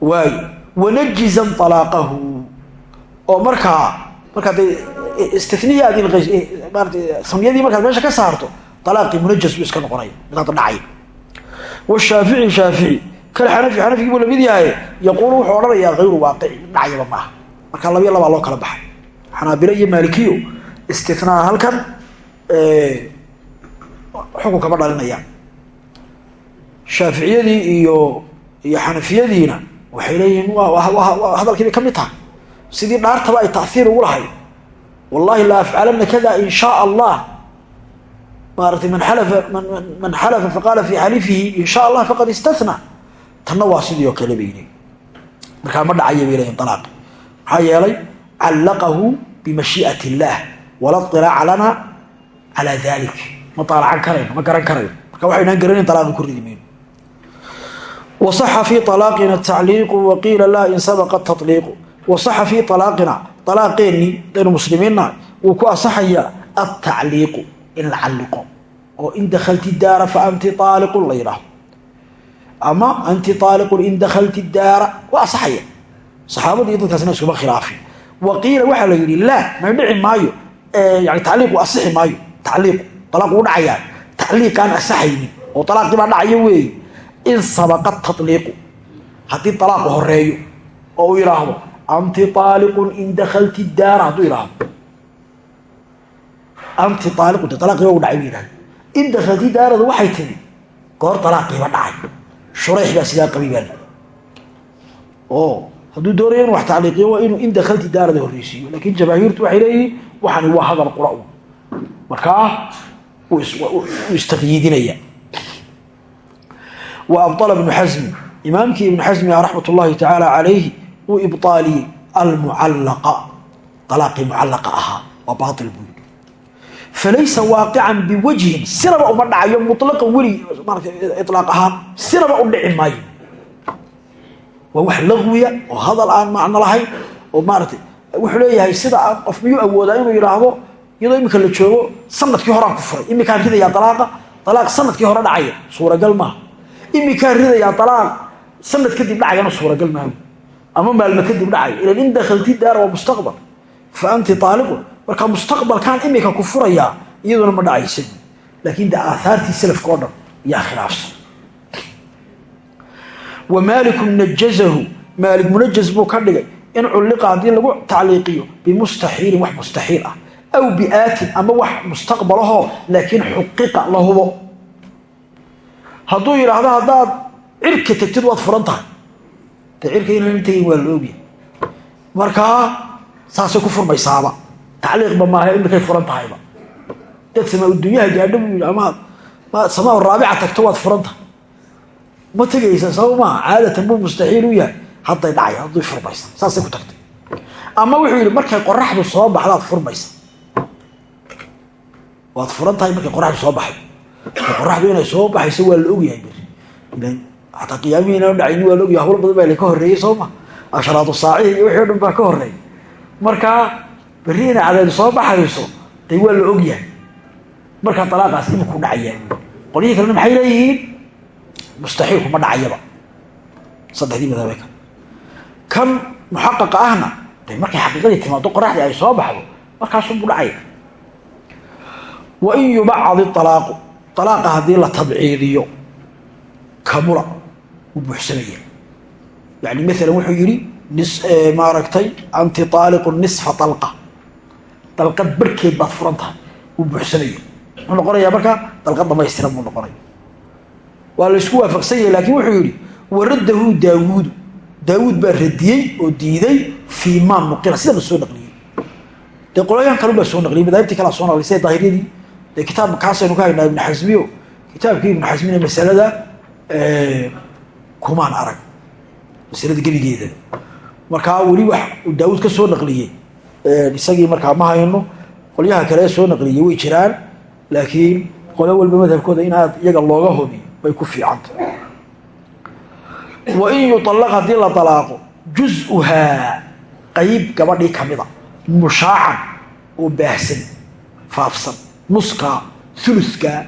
Speaker 1: waayo wanajizan alaaqahu oo markaa markaa dee istinihii aad maarata samyadii markaad meesha ka saarto alaaqii munajaz buu iska noqonaya mid hadda dhacay. Washaafici shaafici kal xanafi xanafigii buu la mid yahay yaquulu wuxuu odhanayaa hayru waaqici mid dhacayaba maaha marka labiya labaa loo kala baxay. Xanaabilo iyo maalikiyo istinaa halkan xukunka ma dhalinayaan shaaficiyadii iyo iyo xanafiyadiina waxay leeyihiin hadalkiibay ka mid tahay. Sidii dhaartaba ay taiir ugu lahay wallahi la afcalana kada in shaa allah. Maaratay man xalafa man xalafa faqaala fi xalifihi in sha allah faqad istathnaa tanna waa sidii oo kale bay leeyiin ma dhacaya bay leeyihiin alaaqi maxaa yeelay callaqahu bimashii'at illaah wala ilaaca lana calaa dalik ma daalacan karayno ma garan karayno marka waxaynaan garanayn alaaqi ku ridi wasaxa fii alaaqina tacliiqu waqiila laa in sabaqa taطliiqu wasaxa fii alaaqina alaaqeennii daynu muslimiinnahay wuu ku asaxayaa altacliiqu in la calliqo oo in dakalti daara fa anti aaliqun la yidhaahdo ama anti aaliqun in dakalti daara waa asaxaya saxaabadii dadkaasna iskuma khilaafin wa qiila waxaa la yidhi laa may dhici maayo yani tacliiqu asixi maayo tacliiqu alaaq uu dhacayaa tacliiqaan asaxaynin oo alaaqii baa dhacaya weeye in sabaqa taطliiqu haddii alaaqu horeeyo oo uu yidhaahdo anti aaliqun in dakalti daara hadduu yidhaahdo anti aaliqun de alaaqiiba u dhacay bu in dakalti daaradu waxay timi goor alaaqiiba dhacay shureyx baa sidaa qabi baa oo hadduu doonayo inu wax tacliiqiyo waa inuu in dakalti daarada horreysiiyo laakiin jamaahiirtu waxay leeyihiin waxani waa hadal qura markaa uu istaqyiidinaya wa abطala ibnu xasmi imaamkii ibnu xasmi ah raxmat ullaahi tacaala calayhi uu ibaaliyey almucallaqa alaaqii mucallaqa ahaa. Waa baail buu yidhi. Falaysa waaqican biwajhin. Sinaba uma dhacayo mulaqan weli ilaaq ahaan. Sinaba u dhici maayo. Waa wax laqwiya oo hadal aan macno lahayn. Oo maaratay wuxuu leeyahay sida qof miyuu awoodaa inuu yidhaahdo iyadoo imika la joogo sannadkii horaan ku furay. Imikaan ridayaa alaaqa alaaq sannadkii hore dhacaya. Suuragal maaha imikaan ridayaa alaaq sanad kadib dhacayana suuragal maaha. Ama maalmo kadib dhacaya ilan in dakalti daara waa mustaqbal. Fa anti aaliqun marka mustaqbalkaan imika ku furayaa iyaduna ma dhacaysa laakiin de aahaartii salafka o dhan yaa wa maaliku najazahu. Maalik munajaz buu ka dhigay. In culliqa haddii lagu tacliiqiyo bimustaxiilin wax mustaxiil ah. Aw biaatin ama wax mustaqbalahoo laakiin xuqiqa la hubo hadduu yidhaahdo haddaad cirka tegtid waad furan tahay. De cirka inaan tegayn waa la ogyahay. Markaa saasay ku furmaysaaba. Tacliiqba maaha imikay furan tahayba. Dad samaa dunyaha gaadho buu yidhi ama ma samaa raabica tagto waad furan tahay. Ma tegaysa sabab maaha. Caadatan buu mustaxiil u yahay. Hadday dhacay hadday furmaysa. Saasay ku tagtay. Ama wuxuu yidhi markay qoraxdu soo baxdaad furmaysa. Waad furan tahay markay qoraxdu soo baxdo qoraxdu inay soo baxayso waa la ogyahay hataa qiyaamihii inaan dhacayni waa la ogyahay hawlo badan baa la ka horreeyey soo ma? Ashraatu saacihi iyo wixii o dhan baa ka horreeyay markaa berri inay cadeedu soo baxayso dee waa la ogyahay. Markaa dalaaqaas iminku dhacayaa qolyihii kalena maxay leeyihiin? Mustaxiil kuma dhacayaba. Saddexdii madaabe kale kan muxaqaqa ahna de markay xaqiiqadii timaado qoraxdii ay soo baxdo markaasunbuu dhacaya. Wa in yubacadi alaaqu alaaqa haddii la tabciidiyo kamula wuu buuxsamaya yani maalan wuxuu yidhi maaragtay anti aaliqu nisfa alqa dalqad barkeed baad furan tahay wuu buuxsamaya muxuu noqonayaa markaa dalqad dhamaystiran buu noqonaya waa la ysku waafaqsan yahay lakiin wuxuu yidhi waraddahu daawuudu daawuud. Baa radiyey oo diiday fii maa nuqila sida la soo naqliyey. Dee qolooyan kalun baa soo naqliyey madaahibtii kalaa soo naqliyay sida daahiriyadii dee kitaab kaasaynu ka haynaa ibnu xasmiyo. Kitaabkii ibnu xasmina masalada kumaan arag. Masalada gebigeeda. Markaa weli wax uu daawuud ka soo naqliyey isagii markaa ma hayno qolyaha kale soo naqliyey way jiraan laakiin qolo walba madhabkooda in aad iyaga looga hubiyo bay ku fiicanta. Wa in yuallaq haddii la dalaaqo juz-uhaa qayb gabadhii ka mida mushaacan oo baahsan faafsan nuskaa ulukaa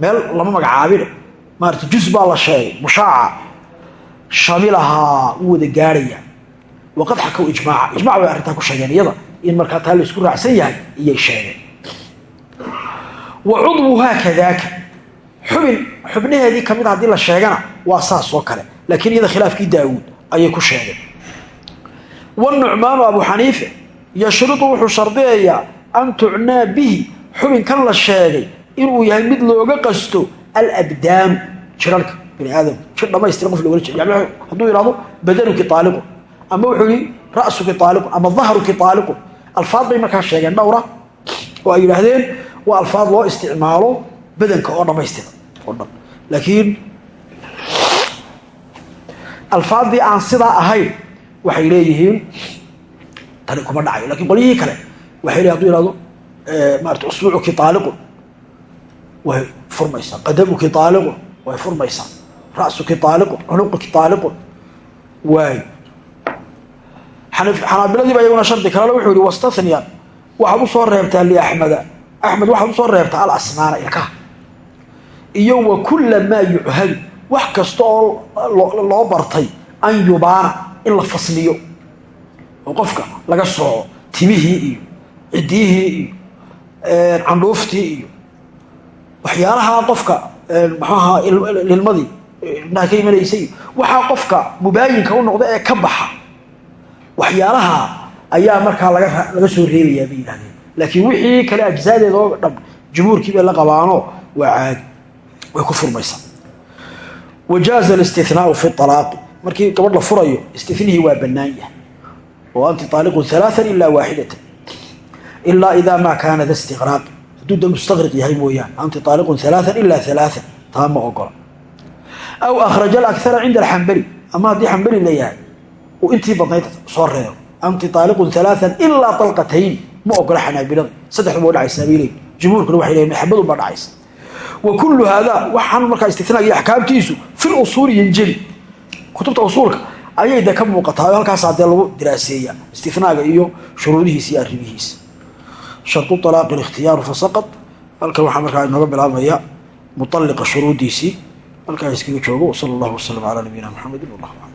Speaker 1: meel lama magacaabine maarata juz baa la sheegay mushaaca shamilahaa u wada gaarhaya waqad xakow ijmaaca. Ijmac bay arrintaa ku sheegeen iyada in markaa taa la isku raacsan yahay iyay sheegeen. Wa cudwuhaa kadaaka xubin xubnaheedii ka mid haddii la sheegana waa saas oo kale. Laakiin iyada khilaafkii daawuud ayay ku sheegeen. Wanucmaanu abu xaniife yashrudu wuxuu shardiyayaa an tucnaa bihi xubinkan la sheegay inuu yahay mid looga qasto alabdaanu jirarka bani aadamka jir dhamaystiran qof jeed yani hadduu yidhahdo badanuki aaliqun ama wuxuu yihi ra'suki aaliqun ama dahruki aaliqun alfaad bay markaa sheegeen dhowra oo ay yidhaahdeen waa alfaad loo isticmaalo badanka oo dhammaystiran oo dhan. Laakiin alfaaddii aan sidaa ahayn waxay leeyihiin tani kuma dhacayo. Lakin qolyihii kale waxay leeyihiin haduu yihahdo maarata usbuucuki aaliqun way furmaysaa qadamuki aaliqun way furmaysaa. Ra'suki aaliqun cunuquki aaliqun waay xanaabiladiiba iyaguna shardi kalele wuxuu yihi wastathniyaan waxaad u soo reebtaa liaxmeda axmed. Waxaad u soo reebtaa alasmaana ilkaha. Iyo wa kulla maa yuchadu wax kasta oo loo bartay an yubaana in la fasliyo. Oo qofka laga sooco timihii iyo ciddiyihii iyo candhuuftii iyo waxyaalaha qofka maxuaha lilmadii ibnaha ka imanaysay waxaa qofka mubaayinka u noqda ee ka baxa. Waxyaalaha ayaa markaa laga laga soo reebayaa bay yidhahdeen laakiin wixii kale ajzaadeeda oo dhan jumhuurkii bay la qabaano waa caadi way ku furmaysaa wajaaza alistinaau fi alaaqi markii gabadh la furayo istinihii waa bannaan yahay. Oo anti aaliqun alaaan ilaa waaxidatan ilaa idaa maa kaana da hadduu da mustaqriq yahay mooyaane anti aaliqun alaaan ilaa alaaan taa ma ogola aw akhraja alakara cinda alxambali ama haddii xambali leeyahay uu intii badnayd soo reebo anti aaliqun alaaan ilaa alqatayn ma ogola xanaabilada saddexduba dhacaysaa bay jumhuurkuna waxay leeyiin xabadunbaa dhacaysa wa kullu waxaan markaa istinaaga iyo axkaamtiisu fil usuuli yanjeli kutubta usuulka ayay de ka muuqataa halkaasaa dee lagu diraaseeya istinaaga iyo shuruudihiisa iyo arrimihiisa shardu alaaqi ikhtiyaaru fasaqad halkan waxaa markaa inooga bilaabmaya mualiqa shuruudiisii. Halkaa iskaga joogo wsala allahu wasalam calaa nabiyina maxamedin wallah aclam